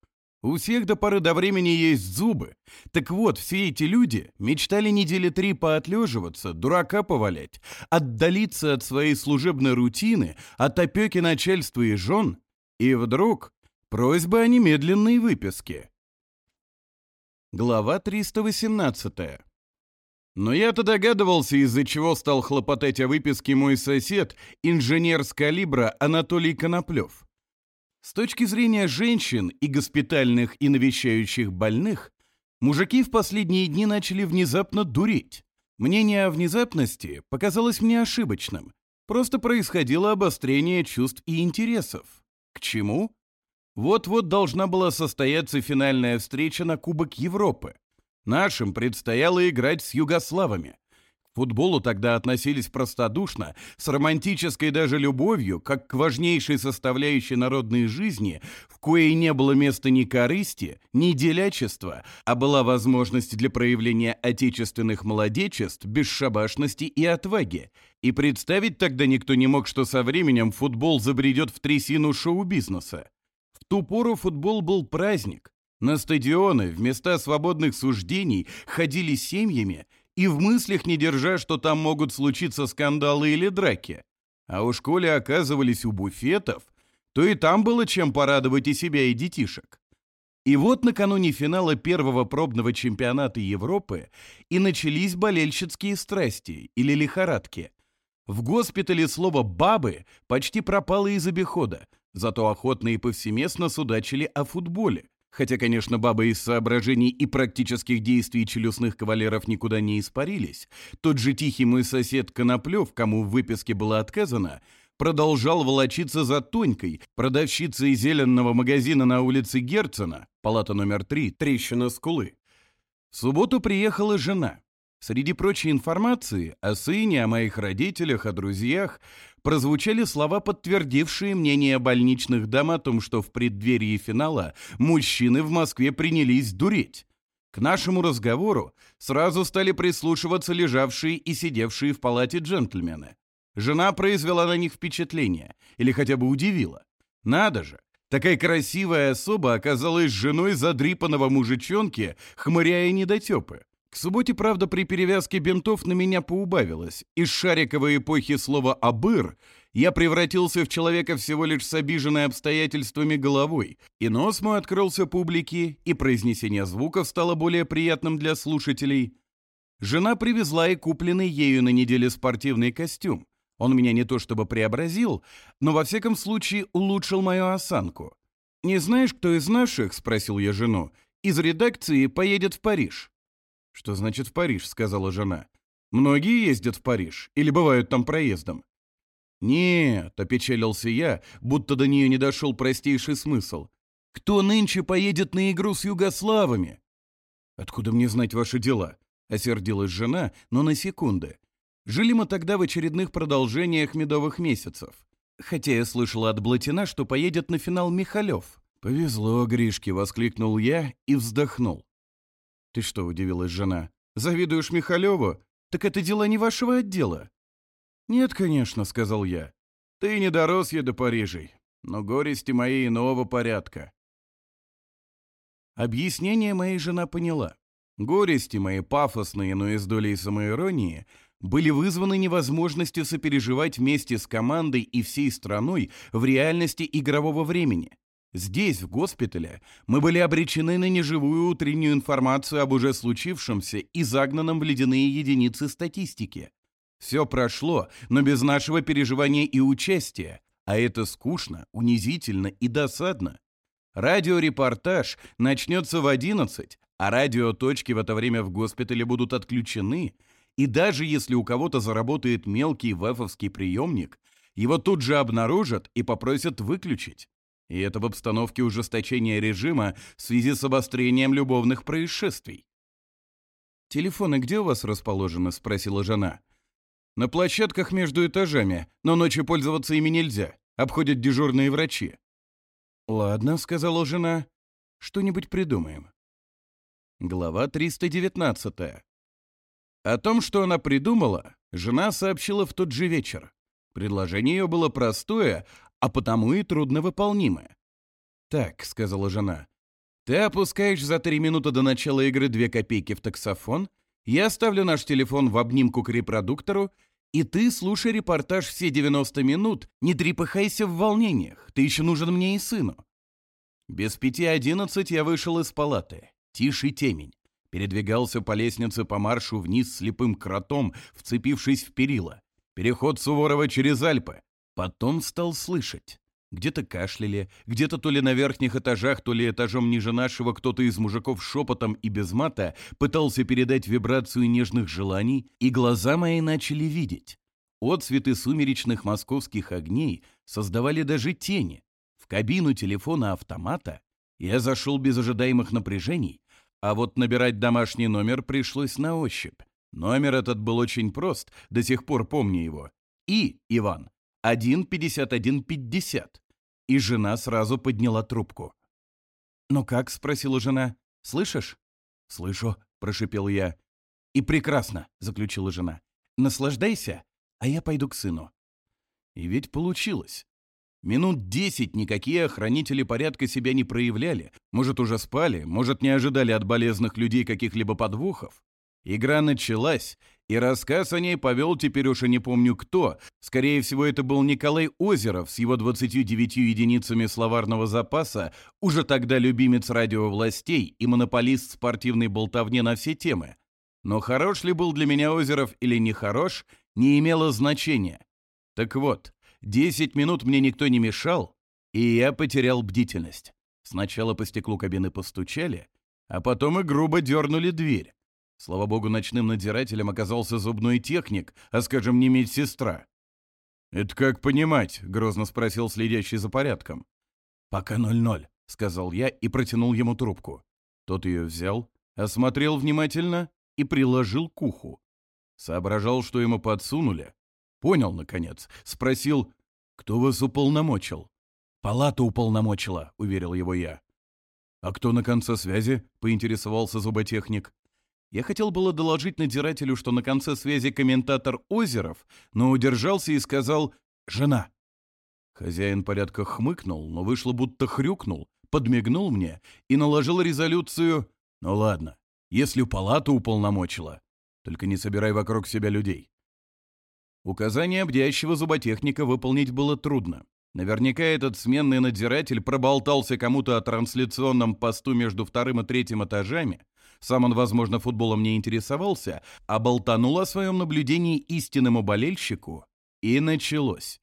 У всех до поры до времени есть зубы. Так вот, все эти люди мечтали недели три поотлеживаться, дурака повалять, отдалиться от своей служебной рутины, от опеки начальства и жен, и вдруг просьба о немедленной выписке – Глава 318. Но я-то догадывался, из-за чего стал хлопотать о выписке мой сосед, инженер с калибра Анатолий Коноплев. С точки зрения женщин и госпитальных и навещающих больных, мужики в последние дни начали внезапно дуреть. Мнение о внезапности показалось мне ошибочным. Просто происходило обострение чувств и интересов. К чему? Вот-вот должна была состояться финальная встреча на Кубок Европы. Нашим предстояло играть с югославами. К футболу тогда относились простодушно, с романтической даже любовью, как к важнейшей составляющей народной жизни, в коей не было места ни корысти, ни делячества, а была возможность для проявления отечественных молодечеств, бесшабашности и отваги. И представить тогда никто не мог, что со временем футбол забредет в трясину шоу-бизнеса ту пору футбол был праздник. На стадионы, в места свободных суждений, ходили семьями и в мыслях не держа, что там могут случиться скандалы или драки. А у коли оказывались у буфетов, то и там было чем порадовать и себя, и детишек. И вот накануне финала первого пробного чемпионата Европы и начались болельщицкие страсти или лихорадки. В госпитале слово «бабы» почти пропало из обихода, зато охотно и повсеместно судачили о футболе, Хотя, конечно, бабы из соображений и практических действий челюстных кавалеров никуда не испарились, тот же тихий мой сосед Коноплев, кому в выписке было отказано, продолжал волочиться за Тонькой, продавщицей зеленого магазина на улице Герцена, палата номер 3, трещина скулы. В субботу приехала жена. Среди прочей информации о сыне, о моих родителях, о друзьях прозвучали слова, подтвердившие мнение больничных дам о том, что в преддверии финала мужчины в Москве принялись дуреть. К нашему разговору сразу стали прислушиваться лежавшие и сидевшие в палате джентльмены. Жена произвела на них впечатление, или хотя бы удивила. Надо же, такая красивая особа оказалась женой задрипанного мужичонки, хмыря недотепы. В субботе, правда, при перевязке бинтов на меня поубавилось. Из шариковой эпохи слова "абыр" я превратился в человека всего лишь с обиженной обстоятельствами головой, и нос мой открылся публике, и произнесение звуков стало более приятным для слушателей. Жена привезла и купленный ею на неделе спортивный костюм. Он меня не то чтобы преобразил, но во всяком случае улучшил мою осанку. «Не знаешь, кто из наших?» – спросил я жену. «Из редакции поедет в Париж». «Что значит в Париж?» — сказала жена. «Многие ездят в Париж или бывают там проездом?» «Нет», — опечалился я, будто до нее не дошел простейший смысл. «Кто нынче поедет на игру с югославами?» «Откуда мне знать ваши дела?» — осердилась жена, но на секунды. Жили мы тогда в очередных продолжениях медовых месяцев. Хотя я слышала от Блатина, что поедет на финал Михалев. «Повезло, Гришке!» — воскликнул я и вздохнул. «Ты что?» – удивилась жена. «Завидуешь Михалеву? Так это дела не вашего отдела». «Нет, конечно», – сказал я. «Ты не дорос я до Парижей, но горести мои иного порядка». Объяснение моей жена поняла. Горести мои пафосные, но из долей самоиронии, были вызваны невозможностью сопереживать вместе с командой и всей страной в реальности игрового времени – Здесь, в госпитале, мы были обречены на неживую утреннюю информацию об уже случившемся и загнанном в ледяные единицы статистики. Все прошло, но без нашего переживания и участия, а это скучно, унизительно и досадно. Радиорепортаж начнется в 11, а радиоточки в это время в госпитале будут отключены, и даже если у кого-то заработает мелкий вэфовский приемник, его тут же обнаружат и попросят выключить. И это в обстановке ужесточения режима в связи с обострением любовных происшествий. «Телефоны где у вас расположены?» — спросила жена. «На площадках между этажами, но ночью пользоваться ими нельзя. Обходят дежурные врачи». «Ладно», — сказала жена. «Что-нибудь придумаем». Глава 319. О том, что она придумала, жена сообщила в тот же вечер. Предложение ее было простое, а потому и трудновыполнимы. «Так», — сказала жена, — «ты опускаешь за три минуты до начала игры две копейки в таксофон, я ставлю наш телефон в обнимку к репродуктору, и ты слушай репортаж все 90 минут, не трепыхайся в волнениях, ты еще нужен мне и сыну». Без пяти одиннадцать я вышел из палаты. Тише темень. Передвигался по лестнице по маршу вниз слепым кротом, вцепившись в перила. Переход Суворова через Альпы. Потом стал слышать. Где-то кашляли, где-то то ли на верхних этажах, то ли этажом ниже нашего кто-то из мужиков шепотом и без мата пытался передать вибрацию нежных желаний, и глаза мои начали видеть. Отцветы сумеречных московских огней создавали даже тени. В кабину телефона-автомата я зашел без ожидаемых напряжений, а вот набирать домашний номер пришлось на ощупь. Номер этот был очень прост, до сих пор помню его. И Иван. 1.51.50. И жена сразу подняла трубку. «Ну как?» — спросила жена. «Слышишь?» «Слышу», — прошипел я. «И прекрасно», — заключила жена. «Наслаждайся, а я пойду к сыну». И ведь получилось. Минут десять никакие охранители порядка себя не проявляли. Может, уже спали, может, не ожидали от болезных людей каких-либо подвохов. Игра началась, и рассказ о ней повел теперь уж и не помню кто. Скорее всего, это был Николай Озеров с его 29 единицами словарного запаса, уже тогда любимец радиовластей и монополист спортивной болтовни на все темы. Но хорош ли был для меня Озеров или не хорош, не имело значения. Так вот, 10 минут мне никто не мешал, и я потерял бдительность. Сначала по стеклу кабины постучали, а потом и грубо дернули дверь. Слава богу, ночным надзирателем оказался зубной техник, а, скажем, не медсестра. «Это как понимать?» — грозно спросил следящий за порядком. «Пока ноль-ноль», — сказал я и протянул ему трубку. Тот ее взял, осмотрел внимательно и приложил к уху. Соображал, что ему подсунули. Понял, наконец. Спросил, кто вас уполномочил? «Палата уполномочила», — уверил его я. «А кто на конце связи?» — поинтересовался зуботехник. Я хотел было доложить надзирателю, что на конце связи комментатор Озеров, но удержался и сказал «Жена». Хозяин порядка хмыкнул, но вышло будто хрюкнул, подмигнул мне и наложил резолюцию «Ну ладно, если палата уполномочила, только не собирай вокруг себя людей». Указание бдящего зуботехника выполнить было трудно. Наверняка этот сменный надзиратель проболтался кому-то о трансляционном посту между вторым и третьим этажами, сам он, возможно, футболом не интересовался, а болтанул о своем наблюдении истинному болельщику. И началось.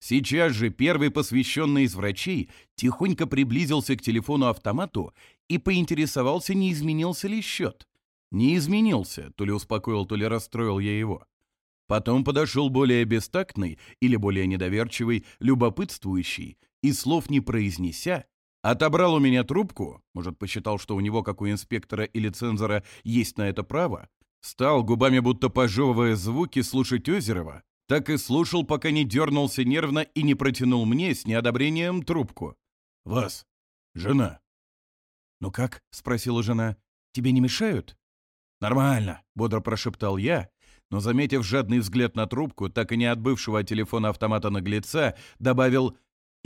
Сейчас же первый посвященный из врачей тихонько приблизился к телефону-автомату и поинтересовался, не изменился ли счет. Не изменился, то ли успокоил, то ли расстроил я его. Потом подошел более бестактный или более недоверчивый, любопытствующий, и слов не произнеся, отобрал у меня трубку, может, посчитал, что у него, как у инспектора или цензора, есть на это право, стал, губами будто пожевывая звуки, слушать Озерова, так и слушал, пока не дернулся нервно и не протянул мне с неодобрением трубку. «Вас, жена». «Ну как?» — спросила жена. «Тебе не мешают?» «Нормально», — бодро прошептал я, но, заметив жадный взгляд на трубку, так и не отбывшего от телефона автомата наглеца, добавил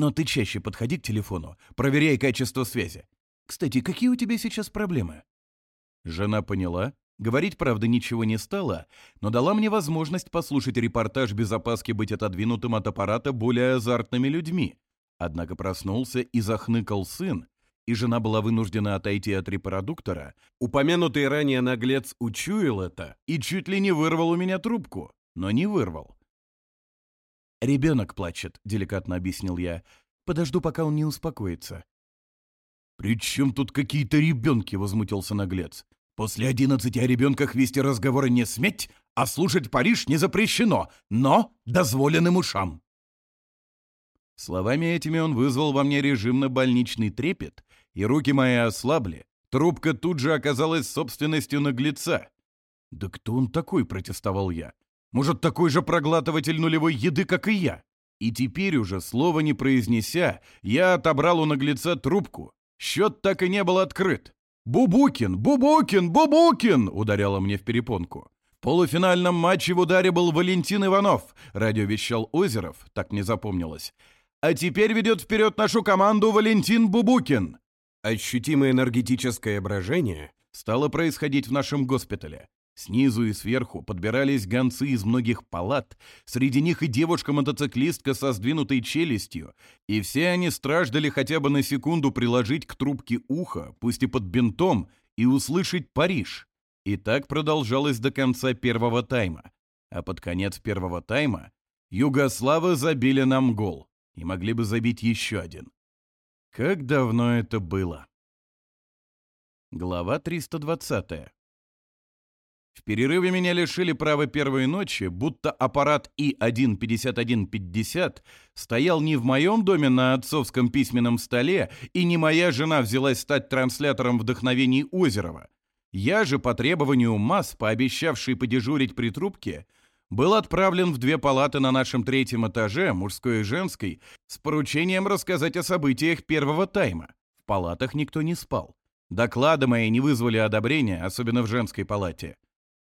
но ты чаще подходи к телефону, проверяй качество связи. Кстати, какие у тебя сейчас проблемы?» Жена поняла. Говорить, правда, ничего не стала, но дала мне возможность послушать репортаж без опаски быть отодвинутым от аппарата более азартными людьми. Однако проснулся и захныкал сын, и жена была вынуждена отойти от репродуктора. Упомянутый ранее наглец учуял это и чуть ли не вырвал у меня трубку, но не вырвал. «Ребенок плачет», — деликатно объяснил я. «Подожду, пока он не успокоится». «При чем тут какие-то ребенки?» — возмутился наглец. «После одиннадцати о ребенках вести разговоры не сметь, а слушать Париж не запрещено, но дозволенным ушам». Словами этими он вызвал во мне режимно-больничный трепет, и руки мои ослабли. Трубка тут же оказалась собственностью наглеца. «Да кто он такой?» — протестовал я. Может, такой же проглатыватель нулевой еды, как и я? И теперь уже, слова не произнеся, я отобрал у наглеца трубку. Счет так и не был открыт. «Бубукин! Бубукин! Бубукин!» — ударяло мне в перепонку. В полуфинальном матче в ударе был Валентин Иванов, радио вещал Озеров, так не запомнилось. А теперь ведет вперед нашу команду Валентин Бубукин. Ощутимое энергетическое брожение стало происходить в нашем госпитале. Снизу и сверху подбирались гонцы из многих палат, среди них и девушка-мотоциклистка со сдвинутой челюстью, и все они страждали хотя бы на секунду приложить к трубке ухо, пусть и под бинтом, и услышать «Париж». И так продолжалось до конца первого тайма. А под конец первого тайма Югославы забили нам гол и могли бы забить еще один. Как давно это было? Глава 320. В перерыве меня лишили права первой ночи, будто аппарат И-15150 стоял не в моем доме на отцовском письменном столе, и не моя жена взялась стать транслятором вдохновений Озерова. Я же по требованию Мас, пообещавший подежурить при трубке, был отправлен в две палаты на нашем третьем этаже, мужской и женской, с поручением рассказать о событиях первого тайма. В палатах никто не спал. Доклады мои не вызвали одобрения, особенно в женской палате.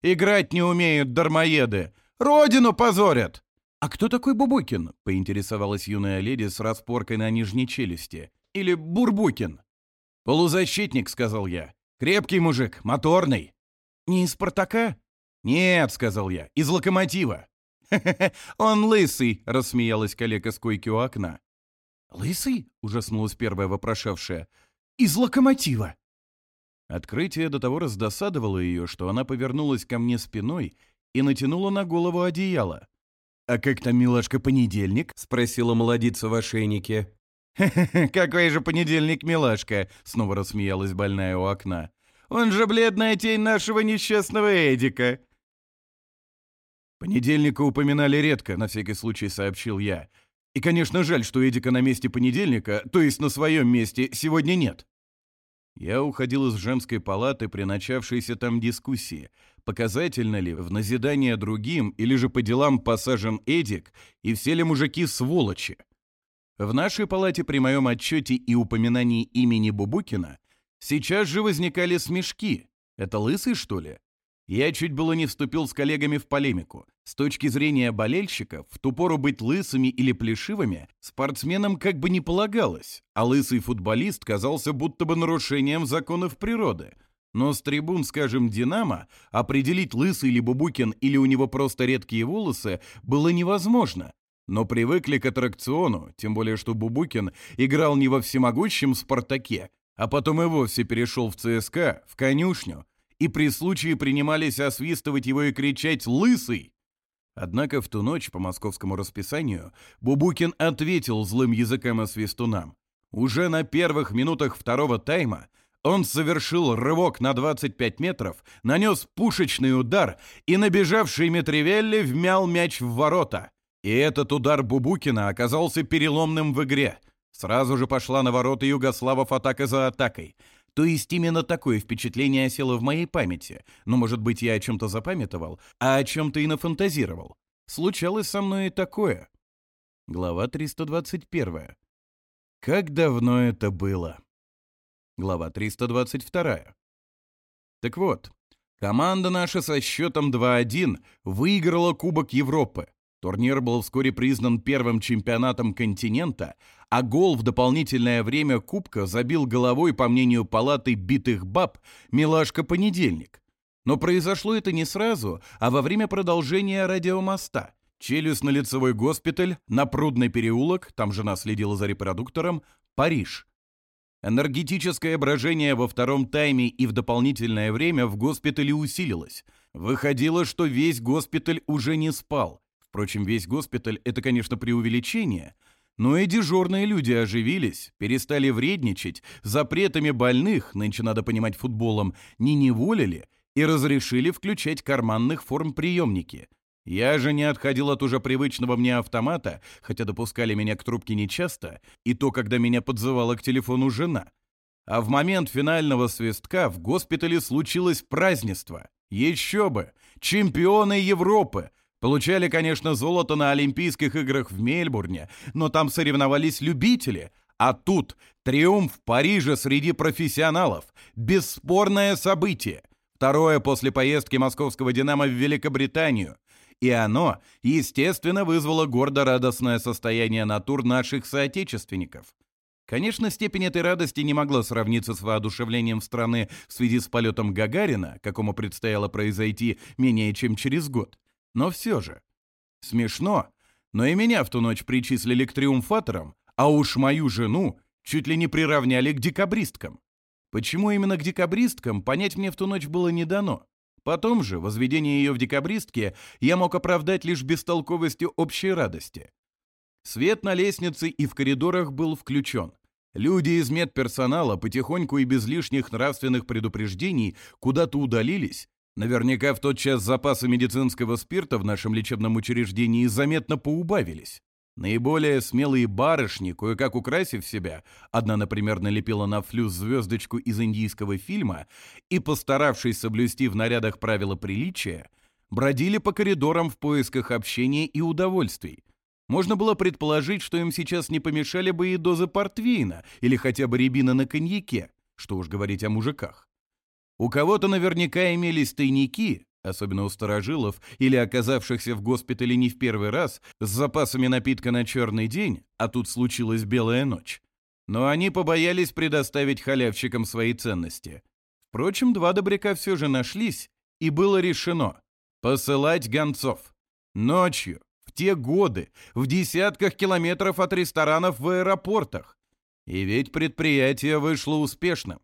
Играть не умеют дармоеды! Родину позорят!» «А кто такой Бубукин?» — поинтересовалась юная леди с распоркой на нижней челюсти. «Или Бурбукин?» «Полузащитник», — сказал я. «Крепкий мужик, моторный». «Не из «Спартака»?» «Нет», — сказал я, — «из «Локомотива». он лысый!» — рассмеялась коллега с койки у окна. «Лысый?» — ужаснулась первая вопрошавшая. «Из локомотива!» Открытие до того раздосадовало ее, что она повернулась ко мне спиной и натянула на голову одеяло. «А как там, милашка, понедельник?» — спросила молодица в ошейнике. какой же понедельник, милашка!» — снова рассмеялась больная у окна. «Он же бледная тень нашего несчастного Эдика!» «Понедельника упоминали редко», — на всякий случай сообщил я. «И, конечно, жаль, что Эдика на месте понедельника, то есть на своем месте, сегодня нет». Я уходил из женской палаты при начавшейся там дискуссии, показательно ли в назидание другим или же по делам посажен Эдик и все ли мужики сволочи. В нашей палате при моем отчете и упоминании имени Бубукина сейчас же возникали смешки. Это лысый, что ли? Я чуть было не вступил с коллегами в полемику. С точки зрения болельщиков, в ту пору быть лысыми или плешивыми спортсменам как бы не полагалось, а лысый футболист казался будто бы нарушением законов природы. Но с трибун, скажем, «Динамо» определить, лысый ли Бубукин или у него просто редкие волосы, было невозможно. Но привыкли к аттракциону, тем более что Бубукин играл не во всемогущем «Спартаке», а потом и вовсе перешел в ЦСКА, в конюшню – и при случае принимались освистывать его и кричать «Лысый!». Однако в ту ночь по московскому расписанию Бубукин ответил злым языком освистунам. Уже на первых минутах второго тайма он совершил рывок на 25 метров, нанес пушечный удар, и набежавший Митревелли вмял мяч в ворота. И этот удар Бубукина оказался переломным в игре. Сразу же пошла на ворота Югославов атака за атакой – то есть именно такое впечатление осело в моей памяти, но, ну, может быть, я о чем-то запамятовал, а о чем-то и нафантазировал. Случалось со мной и такое. Глава 321. Как давно это было? Глава 322. Так вот, команда наша со счетом 2-1 выиграла Кубок Европы. Турнир был вскоре признан первым чемпионатом континента, а гол в дополнительное время Кубка забил головой, по мнению палаты битых баб, милашка понедельник. Но произошло это не сразу, а во время продолжения радиомоста. Челюстно-лицевой госпиталь, Напрудный переулок, там жена следила за репродуктором, Париж. Энергетическое брожение во втором тайме и в дополнительное время в госпитале усилилось. Выходило, что весь госпиталь уже не спал. Впрочем, весь госпиталь — это, конечно, преувеличение, но и дежурные люди оживились, перестали вредничать, запретами больных, нынче надо понимать футболом, не неволили и разрешили включать карманных форм приемники. Я же не отходил от уже привычного мне автомата, хотя допускали меня к трубке нечасто, и то, когда меня подзывала к телефону жена. А в момент финального свистка в госпитале случилось празднество. Еще бы! Чемпионы Европы! Получали, конечно, золото на Олимпийских играх в Мельбурне, но там соревновались любители. А тут триумф в Париже среди профессионалов. Бесспорное событие. Второе после поездки московского «Динамо» в Великобританию. И оно, естественно, вызвало гордо-радостное состояние натур наших соотечественников. Конечно, степень этой радости не могла сравниться с воодушевлением страны в связи с полетом Гагарина, какому предстояло произойти менее чем через год. Но все же. Смешно, но и меня в ту ночь причислили к триумфаторам, а уж мою жену чуть ли не приравняли к декабристкам. Почему именно к декабристкам, понять мне в ту ночь было не дано. Потом же возведение ее в декабристке я мог оправдать лишь бестолковостью общей радости. Свет на лестнице и в коридорах был включен. Люди из медперсонала потихоньку и без лишних нравственных предупреждений куда-то удалились, Наверняка в тот час запасы медицинского спирта в нашем лечебном учреждении заметно поубавились. Наиболее смелые барышни, кое-как украсив себя, одна, например, налепила на флюс звездочку из индийского фильма и, постаравшись соблюсти в нарядах правила приличия, бродили по коридорам в поисках общения и удовольствий. Можно было предположить, что им сейчас не помешали бы и дозы портвейна или хотя бы рябина на коньяке, что уж говорить о мужиках. У кого-то наверняка имелись тайники, особенно у старожилов или оказавшихся в госпитале не в первый раз, с запасами напитка на черный день, а тут случилась белая ночь. Но они побоялись предоставить халявщикам свои ценности. Впрочем, два добряка все же нашлись, и было решено посылать гонцов. Ночью, в те годы, в десятках километров от ресторанов в аэропортах. И ведь предприятие вышло успешным.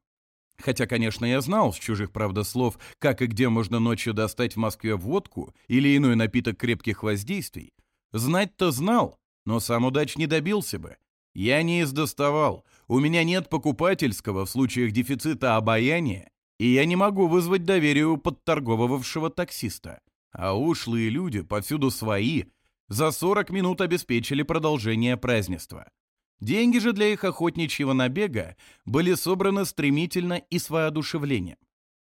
Хотя, конечно, я знал с чужих, правдослов, как и где можно ночью достать в Москве водку или иной напиток крепких воздействий. Знать-то знал, но сам удач не добился бы. Я не издоставал, у меня нет покупательского в случаях дефицита обаяния, и я не могу вызвать доверие у подторговывавшего таксиста. А ушлые люди повсюду свои за 40 минут обеспечили продолжение празднества. Деньги же для их охотничьего набега были собраны стремительно и с воодушевлением.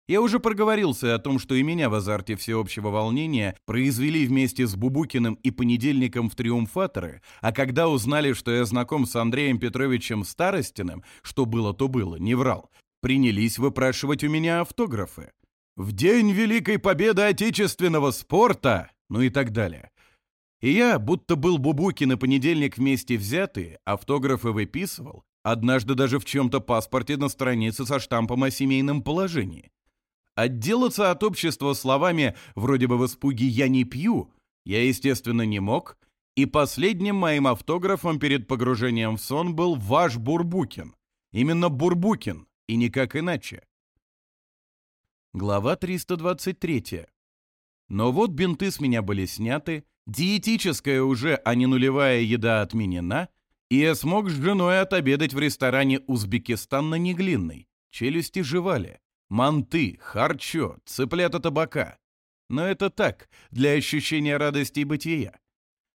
Я уже проговорился о том, что и меня в азарте всеобщего волнения произвели вместе с Бубукиным и Понедельником в Триумфаторы, а когда узнали, что я знаком с Андреем Петровичем Старостиным, что было, то было, не врал, принялись выпрашивать у меня автографы. «В день Великой Победы Отечественного спорта!» ну и так далее. И я, будто был Бубуки на понедельник вместе взятые, автографы выписывал, однажды даже в чем-то паспорте на странице со штампом о семейном положении. Отделаться от общества словами «вроде бы в испуге я не пью» я, естественно, не мог, и последним моим автографом перед погружением в сон был ваш Бурбукин. Именно Бурбукин, и никак иначе. Глава 323. Но вот бинты с меня были сняты, диетическая уже, а не нулевая еда отменена, и я смог с женой отобедать в ресторане «Узбекистан» на Неглинной. Челюсти жевали. Манты, харчо, цыплята табака. Но это так, для ощущения радости и бытия.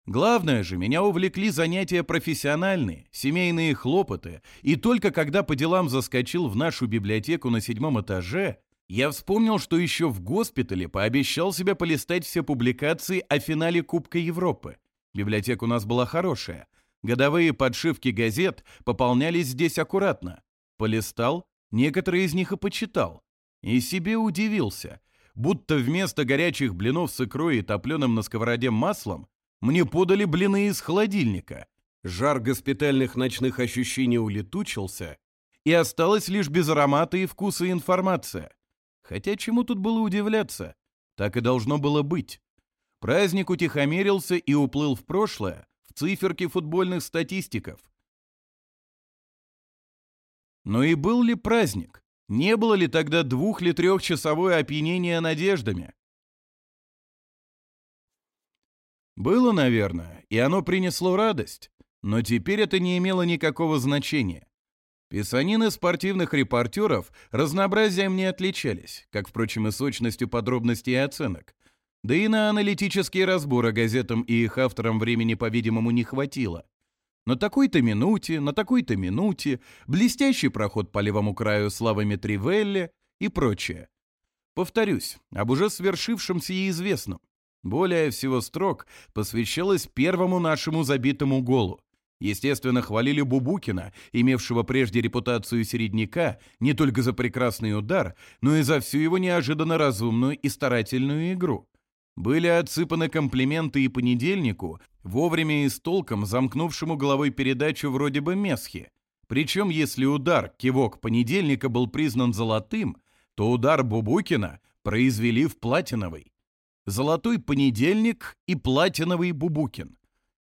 Главное же, меня увлекли занятия профессиональные, семейные хлопоты, и только когда по делам заскочил в нашу библиотеку на седьмом этаже, я вспомнил, что еще в госпитале пообещал себе полистать все публикации о финале Кубка Европы. Библиотека у нас была хорошая. Годовые подшивки газет пополнялись здесь аккуратно. Полистал, некоторые из них и почитал. И себе удивился. Будто вместо горячих блинов с икрой и топленым на сковороде маслом мне подали блины из холодильника. Жар госпитальных ночных ощущений улетучился, и осталось лишь без аромата и вкуса информация. Хотя чему тут было удивляться? Так и должно было быть. Праздник утихомирился и уплыл в прошлое, в циферки футбольных статистиков. Но и был ли праздник? Не было ли тогда двух- или трехчасовое опьянение надеждами? Было, наверное, и оно принесло радость, но теперь это не имело никакого значения. Писанины спортивных репортеров разнообразием не отличались, как, впрочем, и сочностью подробностей и оценок. Да и на аналитические разборы газетам и их авторам времени, по-видимому, не хватило. На такой-то минуте, на такой-то минуте, блестящий проход по левому краю славами Тривелли и прочее. Повторюсь, об уже свершившемся и известном. Более всего строк посвящалось первому нашему забитому голу. Естественно, хвалили Бубукина, имевшего прежде репутацию середняка не только за прекрасный удар, но и за всю его неожиданно разумную и старательную игру. Были отсыпаны комплименты и понедельнику, вовремя и с толком замкнувшему головой передачу вроде бы Месхи. Причем, если удар, кивок понедельника был признан золотым, то удар Бубукина произвели в платиновый. Золотой понедельник и платиновый Бубукин –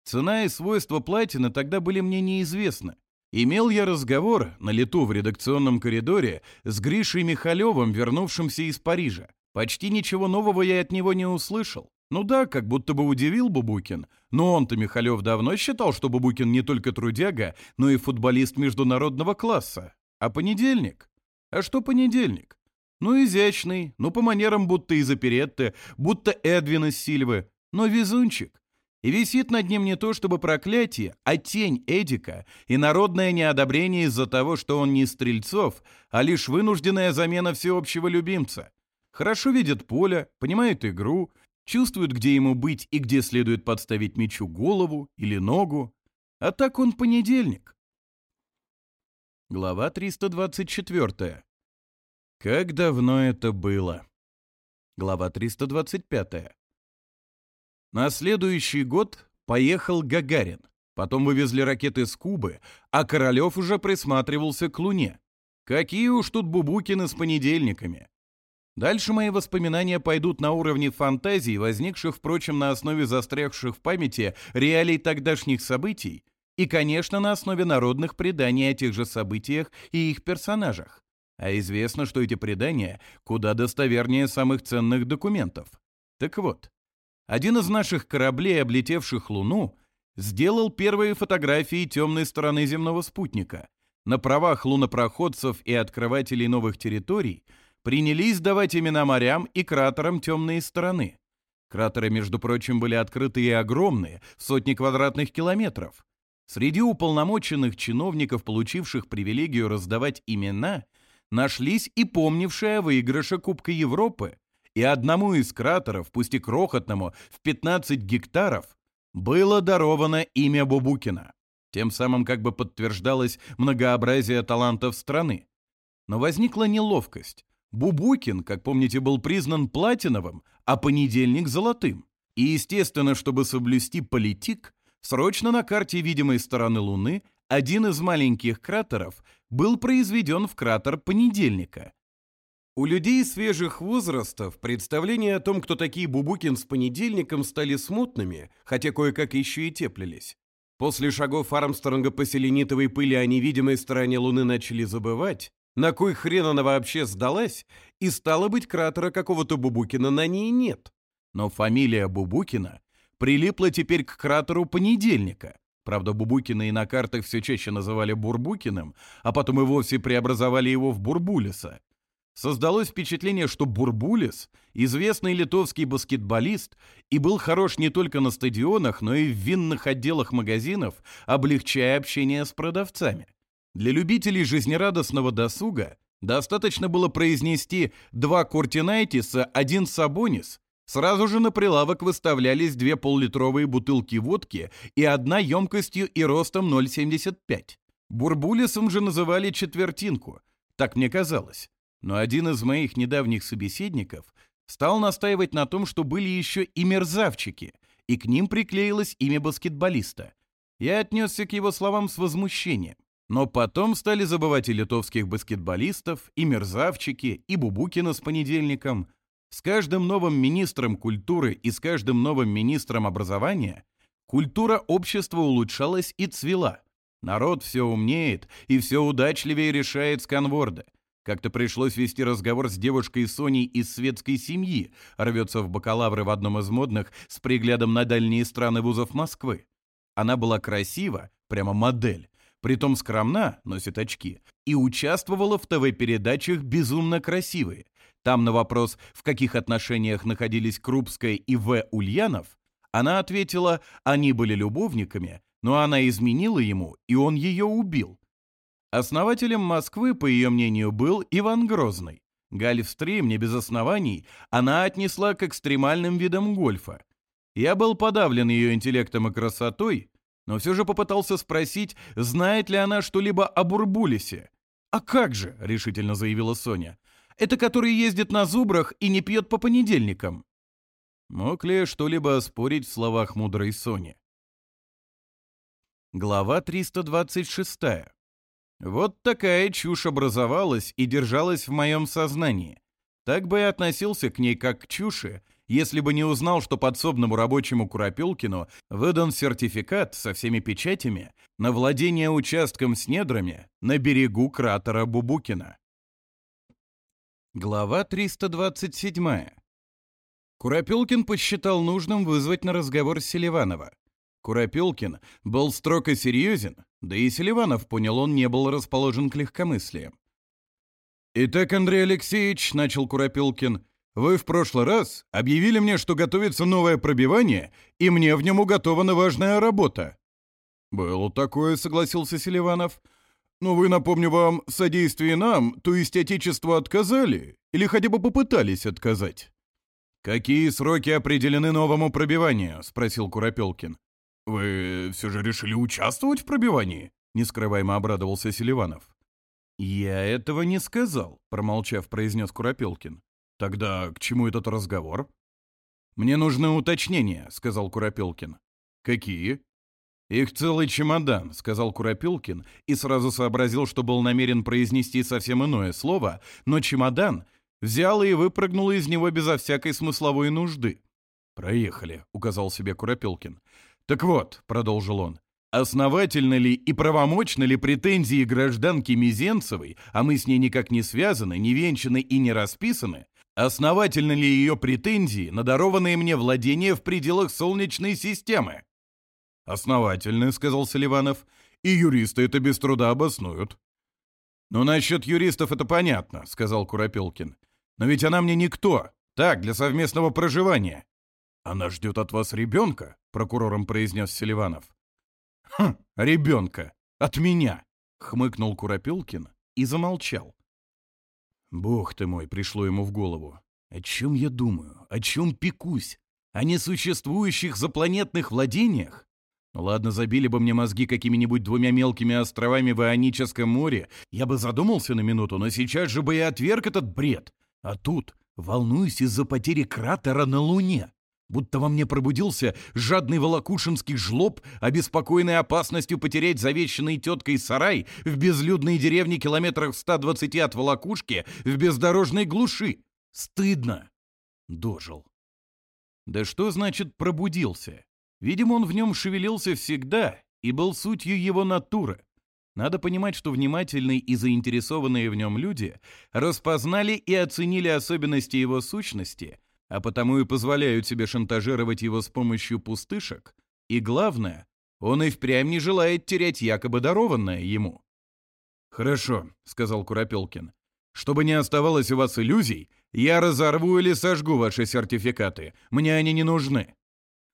Цена и свойства платины тогда были мне неизвестны. Имел я разговор на лету в редакционном коридоре с Гришей Михалевым, вернувшимся из Парижа. Почти ничего нового я от него не услышал. Ну да, как будто бы удивил Бубукин. Но он-то, Михалев, давно считал, что Бубукин не только трудяга, но и футболист международного класса. А понедельник? А что понедельник? Ну, изящный, ну, по манерам будто из оперетты, будто Эдвина Сильвы, но везунчик. И висит над ним не то чтобы проклятие, а тень Эдика и народное неодобрение из-за того, что он не Стрельцов, а лишь вынужденная замена всеобщего любимца. Хорошо видит поле, понимает игру, чувствует, где ему быть и где следует подставить мячу голову или ногу. А так он понедельник. Глава 324. Как давно это было? Глава 325. На следующий год поехал Гагарин. Потом вывезли ракеты с Кубы, а Королёв уже присматривался к Луне. Какие уж тут бубукины с понедельниками. Дальше мои воспоминания пойдут на уровне фантазий, возникших, впрочем, на основе застрявших в памяти реалий тогдашних событий и, конечно, на основе народных преданий о тех же событиях и их персонажах. А известно, что эти предания куда достовернее самых ценных документов. Так вот, один из наших кораблей, облетевших Луну, сделал первые фотографии темной стороны земного спутника. На правах лунопроходцев и открывателей новых территорий принялись давать имена морям и кратерам темные стороны. Кратеры, между прочим, были открыты и огромные, сотни квадратных километров. Среди уполномоченных чиновников, получивших привилегию раздавать имена, нашлись и помнившие о Кубка Европы, и одному из кратеров, пусть и крохотному, в 15 гектаров, было даровано имя Бубукина. Тем самым как бы подтверждалось многообразие талантов страны. Но возникла неловкость. Бубукин, как помните, был признан платиновым, а понедельник – золотым. И, естественно, чтобы соблюсти политик, срочно на карте видимой стороны Луны один из маленьких кратеров был произведен в кратер понедельника, у людей свежих возрастов представления о том, кто такие Бубукин с понедельником, стали смутными, хотя кое-как еще и теплились. После шагов Армстронга по селенитовой пыли о невидимой стороне Луны начали забывать, на кой хрен она вообще сдалась, и стало быть, кратера какого-то Бубукина на ней нет. Но фамилия Бубукина прилипла теперь к кратеру понедельника. Правда, Бубукина и на картах все чаще называли Бурбукиным, а потом и вовсе преобразовали его в Бурбулиса – Создалось впечатление, что Бурбулис – известный литовский баскетболист и был хорош не только на стадионах, но и в винных отделах магазинов, облегчая общение с продавцами. Для любителей жизнерадостного досуга достаточно было произнести два Куртинайтиса, один Сабонис. Сразу же на прилавок выставлялись две поллитровые бутылки водки и одна емкостью и ростом 0,75. Бурбулисом же называли четвертинку, так мне казалось. Но один из моих недавних собеседников стал настаивать на том, что были еще и мерзавчики, и к ним приклеилось имя баскетболиста. Я отнесся к его словам с возмущением. Но потом стали забывать и литовских баскетболистов, и мерзавчики, и Бубукина с понедельником. С каждым новым министром культуры и с каждым новым министром образования культура общества улучшалась и цвела. Народ все умнеет и все удачливее решает сканворды – как-то пришлось вести разговор с девушкой Соней из светской семьи, рвется в бакалавры в одном из модных с приглядом на дальние страны вузов Москвы. Она была красива, прямо модель, притом скромна, носит очки, и участвовала в ТВ-передачах «Безумно красивые». Там на вопрос, в каких отношениях находились Крупская и В. Ульянов, она ответила, они были любовниками, но она изменила ему, и он ее убил. Основателем Москвы, по ее мнению, был Иван Грозный. Гольфстрим не без оснований она отнесла к экстремальным видам гольфа. Я был подавлен ее интеллектом и красотой, но все же попытался спросить, знает ли она что-либо о Бурбулисе. «А как же?» — решительно заявила Соня. «Это который ездит на зубрах и не пьет по понедельникам». Мог ли что-либо спорить в словах мудрой Сони? Глава 326. Вот такая чушь образовалась и держалась в моем сознании. Так бы и относился к ней как к чуши, если бы не узнал, что подсобному рабочему Куропилкину выдан сертификат со всеми печатями на владение участком с недрами на берегу кратера Бубукина. Глава 327. Куропилкин посчитал нужным вызвать на разговор Селиванова. Куропелкин был строго серьезен, да и Селиванов понял, он не был расположен к легкомыслию. «Итак, Андрей Алексеевич», — начал Куропелкин, — «вы в прошлый раз объявили мне, что готовится новое пробивание, и мне в нем уготована важная работа». «Было такое», — согласился Селиванов. «Но вы, напомню вам, в содействии нам, то есть Отечеству отказали, или хотя бы попытались отказать». «Какие сроки определены новому пробиванию?» — спросил Куропелкин. «Вы все же решили участвовать в пробивании?» — нескрываемо обрадовался Селиванов. «Я этого не сказал», — промолчав, произнес Куропелкин. «Тогда к чему этот разговор?» «Мне нужны уточнения», — сказал Куропелкин. «Какие?» «Их целый чемодан», — сказал Куропелкин, и сразу сообразил, что был намерен произнести совсем иное слово, но чемодан взял и выпрыгнул из него безо всякой смысловой нужды. «Проехали», — указал себе Куропелкин. «Так вот», — продолжил он, Основательно ли и правомочно ли претензии гражданки Мизенцевой, а мы с ней никак не связаны, не венчаны и не расписаны, основательно ли ее претензии на дарованные мне владения в пределах Солнечной системы? «Основательно», — сказал Селиванов, — «и юристы это без труда обоснуют». Но насчет юристов это понятно», — сказал Куропелкин. «Но ведь она мне никто. Так, для совместного проживания». «Она ждет от вас ребенка», прокурором произнес Селиванов. «Хм, ребенка! От меня!» — хмыкнул Куропелкин и замолчал. «Бог ты мой!» — пришло ему в голову. «О чем я думаю? О чем пекусь? О несуществующих запланетных владениях? Ну ладно, забили бы мне мозги какими-нибудь двумя мелкими островами в Ионическом море, я бы задумался на минуту, но сейчас же бы я отверг этот бред. А тут волнуюсь из-за потери кратера на Луне. Будто во мне пробудился жадный волокушинский жлоб, обеспокоенный опасностью потерять завещанный теткой сарай в безлюдной деревне километрах 120 от Волокушки в бездорожной глуши. Стыдно. Дожил. Да что значит «пробудился»? Видимо, он в нем шевелился всегда и был сутью его натуры. Надо понимать, что внимательные и заинтересованные в нем люди распознали и оценили особенности его сущности – а потому и позволяю тебе шантажировать его с помощью пустышек, и главное, он и впрямь не желает терять якобы дарованное ему». «Хорошо», — сказал Куропелкин. «Чтобы не оставалось у вас иллюзий, я разорву или сожгу ваши сертификаты. Мне они не нужны».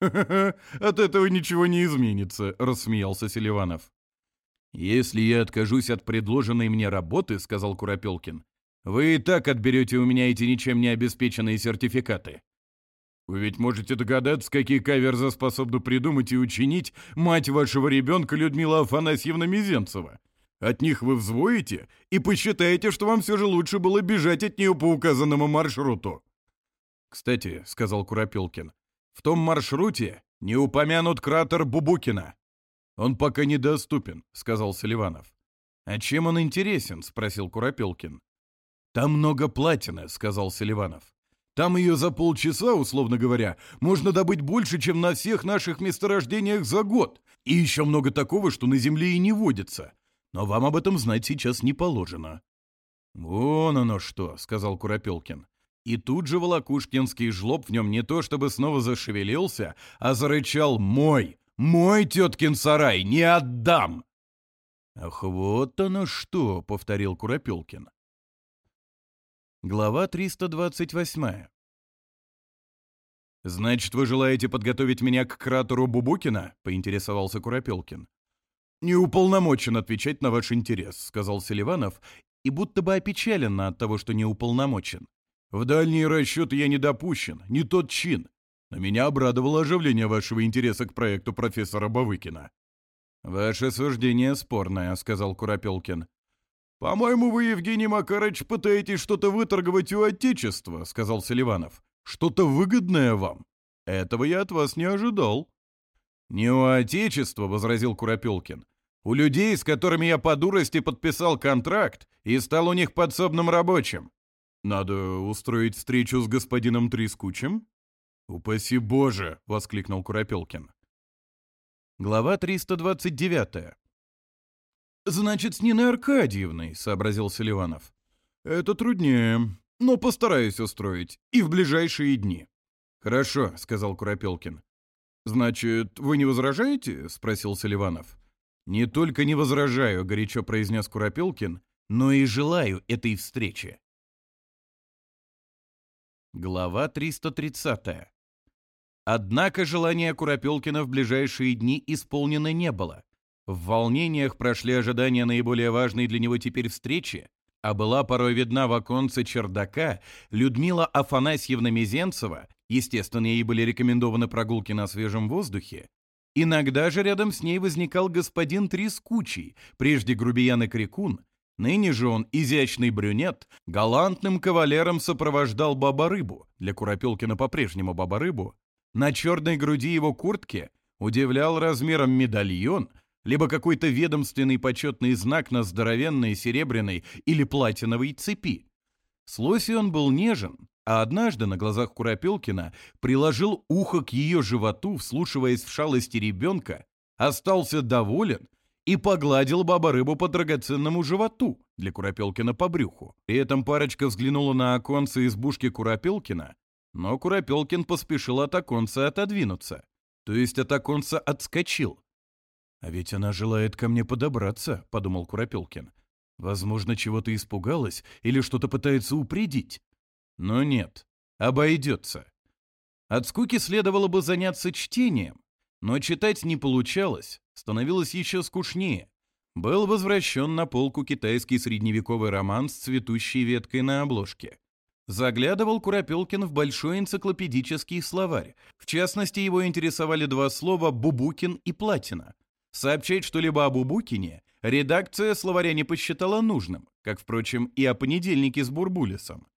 «Ха-ха-ха, от этого ничего не изменится», — рассмеялся Селиванов. «Если я откажусь от предложенной мне работы», — сказал Куропелкин, вы и так отберете у меня эти ничем не обеспеченные сертификаты. Вы ведь можете догадаться, какие каверзы способны придумать и учинить мать вашего ребенка Людмила Афанасьевна Мизенцева. От них вы взвоите и посчитаете, что вам все же лучше было бежать от нее по указанному маршруту. «Кстати», — сказал Куропилкин, — «в том маршруте не упомянут кратер Бубукина». «Он пока недоступен», — сказал Селиванов. «А чем он интересен?» — спросил Куропилкин. «Там много платины, сказал Селиванов. «Там ее за полчаса, условно говоря, можно добыть больше, чем на всех наших месторождениях за год. И еще много такого, что на Земле и не водится. Но вам об этом знать сейчас не положено». «Вон оно что», — сказал Куропелкин. И тут же Волокушкинский жлоб в нем не то чтобы снова зашевелился, а зарычал «Мой! Мой теткин сарай! Не отдам!» «Ах, вот оно что!» — повторил Куропелкин. Глава 328. «Значит, вы желаете подготовить меня к кратеру Бубукина?» — поинтересовался Куропелкин. «Не уполномочен отвечать на ваш интерес», — сказал Селиванов, и будто бы опечаленно от того, что не уполномочен. «В дальние расчеты я не допущен, не тот чин. Но меня обрадовало оживление вашего интереса к проекту профессора Бавыкина». «Ваше суждение спорное», — сказал Куропелкин. «По-моему, вы, Евгений Макарыч, пытаетесь что-то выторговать у Отечества», — сказал Селиванов. «Что-то выгодное вам. Этого я от вас не ожидал». «Не у Отечества», — возразил Куропелкин. «У людей, с которыми я по дурости подписал контракт и стал у них подсобным рабочим». «Надо устроить встречу с господином Трискучем?» «Упаси Боже!» — воскликнул Куропелкин. Глава 329. «Значит, с Ниной Аркадьевной», — сообразился Селиванов. «Это труднее, но постараюсь устроить, и в ближайшие дни». «Хорошо», — сказал Куропелкин. «Значит, вы не возражаете?» — спросил Селиванов. «Не только не возражаю», — горячо произнес Куропелкин, «но и желаю этой встречи». Глава 330. Однако желание Куропелкина в ближайшие дни исполнено не было. В волнениях прошли ожидания наиболее важной для него теперь встречи, а была порой видна в оконце чердака Людмила Афанасьевна Мизенцева, естественно, ей были рекомендованы прогулки на свежем воздухе, Иногда же рядом с ней возникал господин Трескучий, прежде грубиян и крикун, Ныне же он, изящный брюнет, галантным кавалером сопровождал баба-рыбу, для Куропелкина по-прежнему баба-рыбу. На черной груди его куртки удивлял размером медальон, либо какой-то ведомственный почетный знак на здоровенной серебряной или платиновой цепи. С он был нежен, а однажды на глазах Куропелкина приложил ухо к ее животу, вслушиваясь в шалости ребенка, остался доволен и погладил баба-рыбу по драгоценному животу для Куропелкина по брюху. При этом парочка взглянула на оконце избушки Куропелкина, но Куропелкин поспешил от оконца отодвинуться, то есть от оконца отскочил, «А ведь она желает ко мне подобраться», — подумал Куропелкин. «Возможно, чего-то испугалась или что-то пытается упредить». Но нет, обойдется. От скуки следовало бы заняться чтением, но читать не получалось, становилось еще скучнее. Был возвращен на полку китайский средневековый роман с цветущей веткой на обложке. Заглядывал Куропелкин в большой энциклопедический словарь. В частности, его интересовали два слова «бубукин» и «платина». Сообщать что-либо об Убукине редакция словаря не посчитала нужным, как, впрочем, и о понедельнике с Бурбулисом.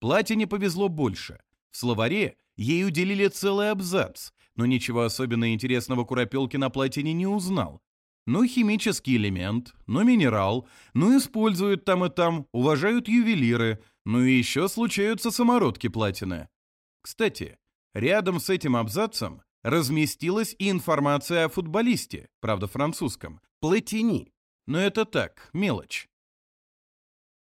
Платье не повезло больше. В словаре ей уделили целый абзац, но ничего особенно интересного Куропелкин на платине не узнал. Ну, химический элемент, ну, минерал, ну, используют там и там, уважают ювелиры, ну и еще случаются самородки платины. Кстати, рядом с этим абзацем разместилась и информация о футболисте, правда французском, Платини. Но это так, мелочь.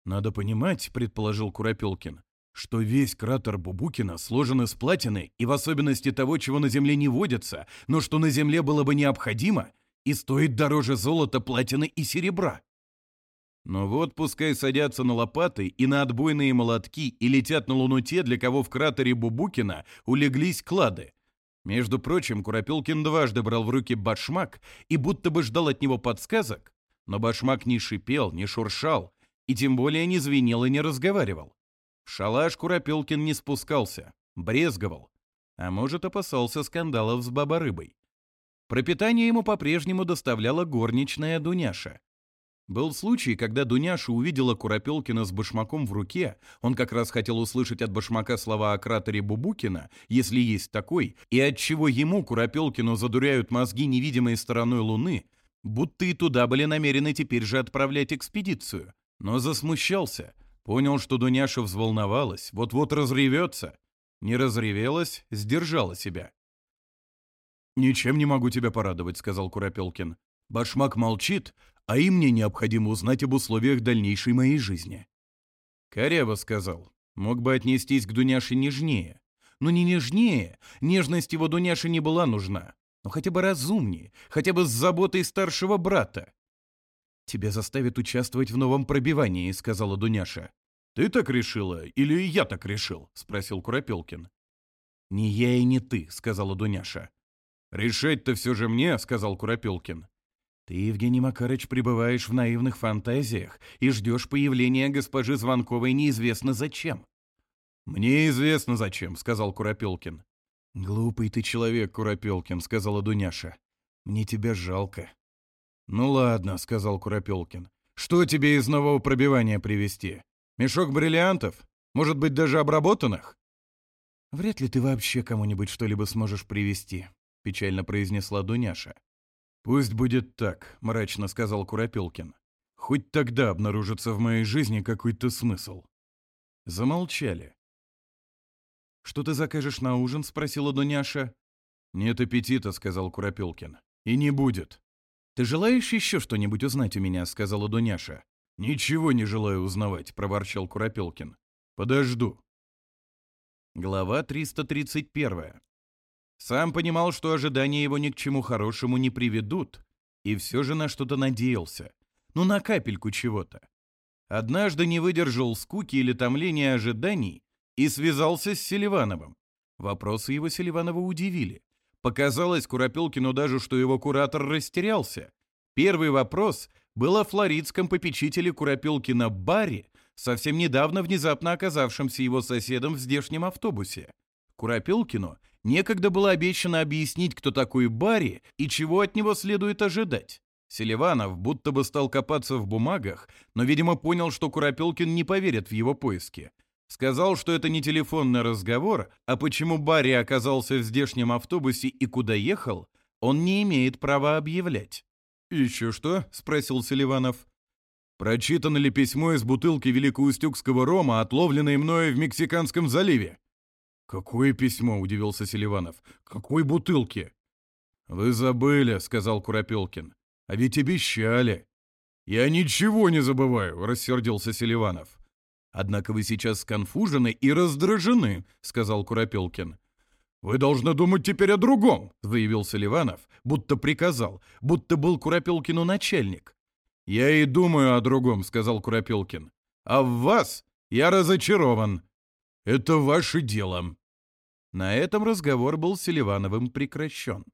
«Надо понимать», — предположил Куропелкин, что весь кратер Бубукина сложен из платины и в особенности того, чего на Земле не водится, но что на Земле было бы необходимо и стоит дороже золота, платины и серебра. Но вот пускай садятся на лопаты и на отбойные молотки и летят на Луну те, для кого в кратере Бубукина улеглись клады, между прочим, Куропелкин дважды брал в руки башмак и будто бы ждал от него подсказок, но башмак не шипел, не шуршал и тем более не звенел и не разговаривал. В шалаш Куропелкин не спускался, брезговал, а может, опасался скандалов с баборыбой. Пропитание ему по-прежнему доставляла горничная Дуняша, был случай, когда Дуняша увидела Куропелкина с башмаком в руке. Он как раз хотел услышать от башмака слова о кратере Бубукина, если есть такой, и от чего ему, Куропелкину, задуряют мозги невидимой стороной Луны, будто и туда были намерены теперь же отправлять экспедицию. Но засмущался. Понял, что Дуняша взволновалась, вот-вот разревется. Не разревелась, сдержала себя. «Ничем не могу тебя порадовать», — сказал Куропелкин. «Башмак молчит, а им мне необходимо узнать об условиях дальнейшей моей жизни. Коряво сказал, мог бы отнестись к Дуняше нежнее. Но не нежнее, нежность его Дуняше не была нужна, но хотя бы разумнее, хотя бы с заботой старшего брата. «Тебя заставят участвовать в новом пробивании», — сказала Дуняша. «Ты так решила или я так решил?» — спросил Куропелкин. «Не я и не ты», — сказала Дуняша. «Решать-то все же мне», — сказал Куропелкин. Ты, Евгений Макарыч, пребываешь в наивных фантазиях и ждешь появления госпожи Звонковой неизвестно зачем». «Мне известно зачем», — сказал Куропелкин. «Глупый ты человек, Куропелкин», — сказала Дуняша. «Мне тебя жалко». «Ну ладно», — сказал Куропелкин. «Что тебе из нового пробивания привезти? Мешок бриллиантов? Может быть, даже обработанных?» «Вряд ли ты вообще кому-нибудь что-либо сможешь привезти», — печально произнесла Дуняша. «Пусть будет так», — мрачно сказал Куропелкин. «Хоть тогда обнаружится в моей жизни какой-то смысл». Замолчали. «Что ты закажешь на ужин?» — спросила Дуняша. «Нет аппетита», — сказал Куропелкин. «И не будет». «Ты желаешь еще что-нибудь узнать у меня?» — сказала Дуняша. «Ничего не желаю узнавать», — проворчал Куропелкин. «Подожду». Глава 331. Сам понимал, что ожидания его ни к чему хорошему не приведут, и все же на что-то надеялся. Ну, на капельку чего-то. Однажды не выдержал скуки или томления ожиданий и связался с Селивановым. Вопросы его Селиванова удивили. Показалось Куропелкину даже, что его куратор растерялся. Первый вопрос был о флоридском попечителе Куропелкина Барри, совсем недавно внезапно оказавшемся его соседом в здешнем автобусе. Куропелкину Некогда было обещано объяснить, кто такой Барри и чего от него следует ожидать. Селиванов будто бы стал копаться в бумагах, но, видимо, понял, что Куропелкин не поверит в его поиски. Сказал, что это не телефонный разговор, а почему Барри оказался в здешнем автобусе и куда ехал, он не имеет права объявлять. «Еще что?» — спросил Селиванов. «Прочитано ли письмо из бутылки великоустюгского рома, отловленное мною в Мексиканском заливе?» «Какое письмо?» — удивился Селиванов. «Какой бутылки?» «Вы забыли», — сказал Куропелкин. «А ведь обещали». «Я ничего не забываю», — рассердился Селиванов. «Однако вы сейчас сконфужены и раздражены», — сказал Куропелкин. «Вы должны думать теперь о другом», — заявил Селиванов, будто приказал, будто был Куропелкину начальник. «Я и думаю о другом», — сказал Куропелкин. «А в вас я разочарован». «Это ваше дело». На этом разговор был Селивановым прекращен.